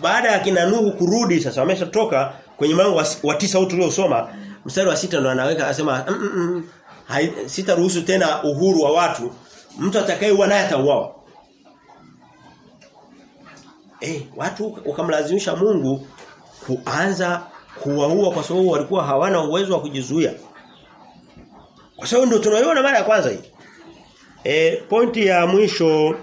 baada ya kina Nuhu kurudi sasa wameshatoka kwenye mlango wa, 9 huu tuliosoma mstari wa sita ndo anaweka anasema mm, mm, mm, sitaruhusu tena uhuru wa watu. Mtu atakayeuwa naye atauawa. Eh watu wakamlazimisha Mungu kuanza kuwaua kwa sababu walikuwa hawana uwezo wa kujizuia. Kwa sababu ndio tunaiona mara ya kwanza hii. E, pointi ya mwisho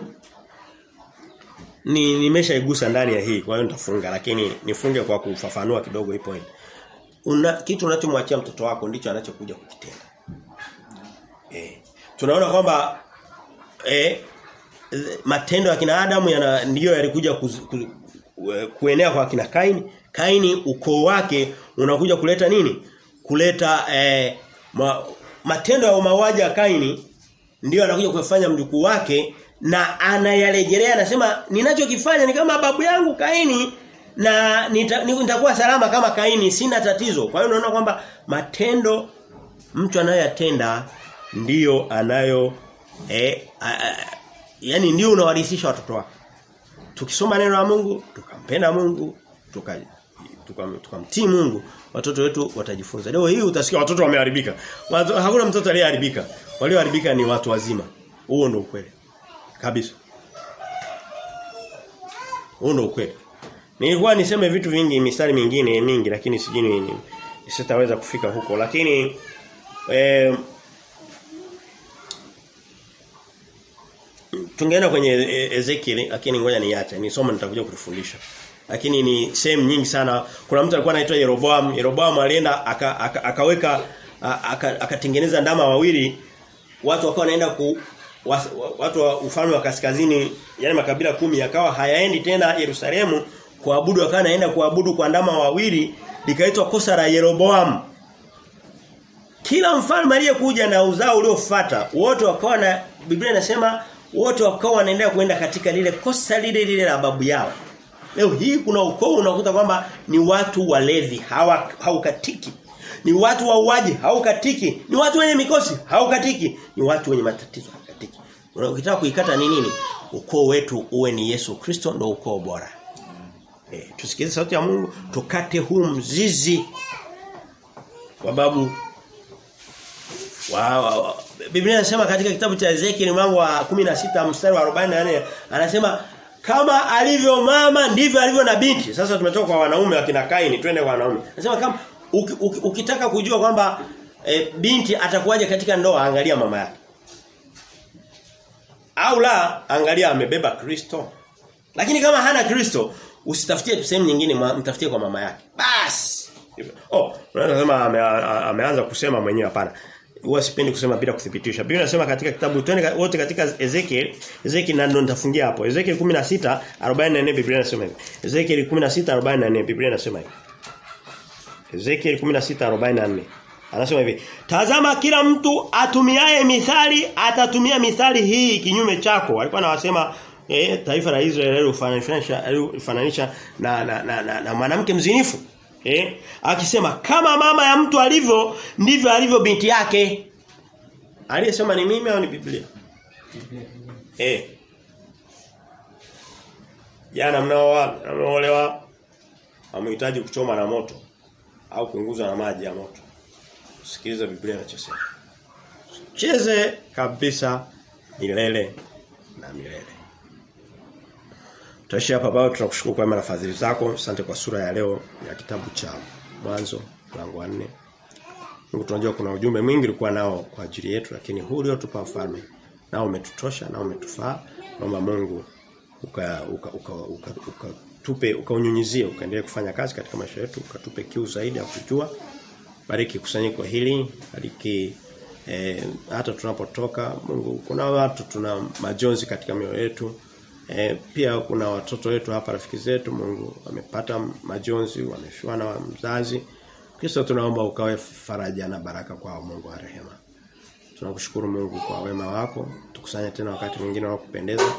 ni nimeshaigusa ndani ya hii kwa hiyo nitafunga lakini nifunge kwa kufafanua kidogo hii point. Una kitu unachomwachia mtoto wako ndicho anachokuja kukitenda tunaona kwamba eh matendo ya kina Adamu yana ndiyo yalikuja ku, ku, kuenea kwa kina Kaini Kaini ukoo wake unakuja kuleta nini kuleta eh, ma, matendo ya mauaji ya Kaini ndio anakuja kufanya mjukuu wake na anayarejelea anasema ninachokifanya ni kama babu yangu Kaini na nitakuwa nita salama kama Kaini sina tatizo. Kwa hiyo unaona kwamba matendo mtu anayoyatenda ndiyo anayo eh, a, a, yani ndio unawarithisha watoto wako. Tukisoma neno la Mungu, tukampenda Mungu, tuka tukamtii tuka Mungu, watoto wetu watajifunza. Leo hii utasikia watoto wameharibika. Hakuna mtoto aliyeharibika. Walioharibika ni watu wazima. Huo ndio ukweli. Kabisa. Huo ndio ukweli. Nilikuwa niseme vitu vingi mistari mingine mingi lakini sijini sitaweza kufika huko lakini eh, tungeenda kwenye Ezekiel lakini ngoja niache. Nisome nitakuja kufundisha lakini ni sehemu nyingi sana. Kuna mtu alikuwa anaitwa Yeroboam Yeroboam alienda aka, aka, akatengeneza aka ndama wawili. Watu wakawa wanaenda ku watu wa ufalme wa kaskazini yani makabila kumi yakawa hayaendi tena Yerusalemu kuabudu. Akawa anaenda kuabudu kwa ndama wawili likaitwa kosa la Yeroboam kila mfalme aliyekuja na uzao uliofuata wote wakawa na Biblia inasema wote wakawa wanaendelea kuenda katika lile kosa lile lile la babu yao. Leo hii kuna ukoo unakuta kwamba ni watu walevi hawa haukatiki. Ni watu wauaji haukatiki. Ni watu wenye mikosi haukatiki. Ni watu wenye matatizo haukatiki. Ukitaka kuikata ni nini? Ukoo wetu uwe ni Yesu Kristo ndio ukoo bora. Eh tusikilize sauti ya Mungu tukate huu mzizi kwa babu wa Biblia inasema katika kitabu cha Ezekiel mlango wa 16 mstari wa 44 anasema kama alivyo mama ndivyo alivyo na binti. Sasa tumetoka kwa wanaume wakina Kaini twende kwa wanaume. Anasema kama uk, uk, ukitaka kujua kwamba e, binti atakuwaje katika ndoa angalia mama yake. Au la angalia amebeba Kristo. Lakini kama hana Kristo usitafutie sehemu nyingine mtafutie kwa mama yake. Basi. Oh, unaweza ame, ameanza kusema mwenyewe hapana huwa sipendi kusema bila kuthibitisha. Biblia inasema katika kitabu twende wote katika Ezekiel, Ezekiel na ndo nitafungia hapo. Ezekiel 16:44 44 Biblia inasema hivi. Ezekiel 16:44 44 Biblia inasema hivi. Ezekiel 16:44 44 Anasema hivi, tazama kila mtu atumiaye mithali atatumia mithali hii kinyume chako. Alikuwa anawasema eh, taifa la Israeli alifananisha alifananisha na na, na, na, na mwanamke mzinifu. Eh? Akisema kama mama ya mtu alivyo ndivyo alivyo binti yake. Aliyesema ni mimi au ni Biblia? Eh. Jana mnaoa mnaolewa hamhitaji kuchoma na moto au kuunguza na maji ya moto. Sikiliza Biblia inachosema. Cheze kabisa milele na milele. Tutaishi hapa baba tunakushukuru kwa mara fadhili zako. Asante kwa sura ya leo ya kitabu cha Mwanzo mlango wa 4. Mungu tunajua kuna ujumbe mwingi ulikuwa nao kwa ajili yetu lakini huu uliotupa ufalme nao umetutosha nao umetufaa. Naomba Mungu uka uka uka, uka, uka tupe ukaunyunyizie ukaendelee kufanya kazi katika maisha yetu ukatupe kiu zaidi ya kujua bariki kusanyiko hili bariki eh, hata tunapotoka Mungu kuna watu tuna majonzi katika mioyo yetu eh, pia kuna watoto wetu hapa rafiki zetu Mungu wamepata majonzi wamefiwa na mzazi Kristo tunaomba ukawe faraja na baraka kwao Mungu wa rehema tunakushukuru Mungu kwa wema wako tukusanya tena wakati mwingine wa kupendeza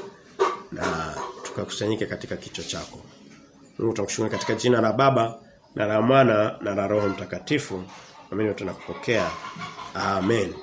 na tukakusanyike katika kicho chako Mungu tunakushukuru katika jina la Baba na la Mwana na la Roho Mtakatifu. Amini tunakupokea. Amen.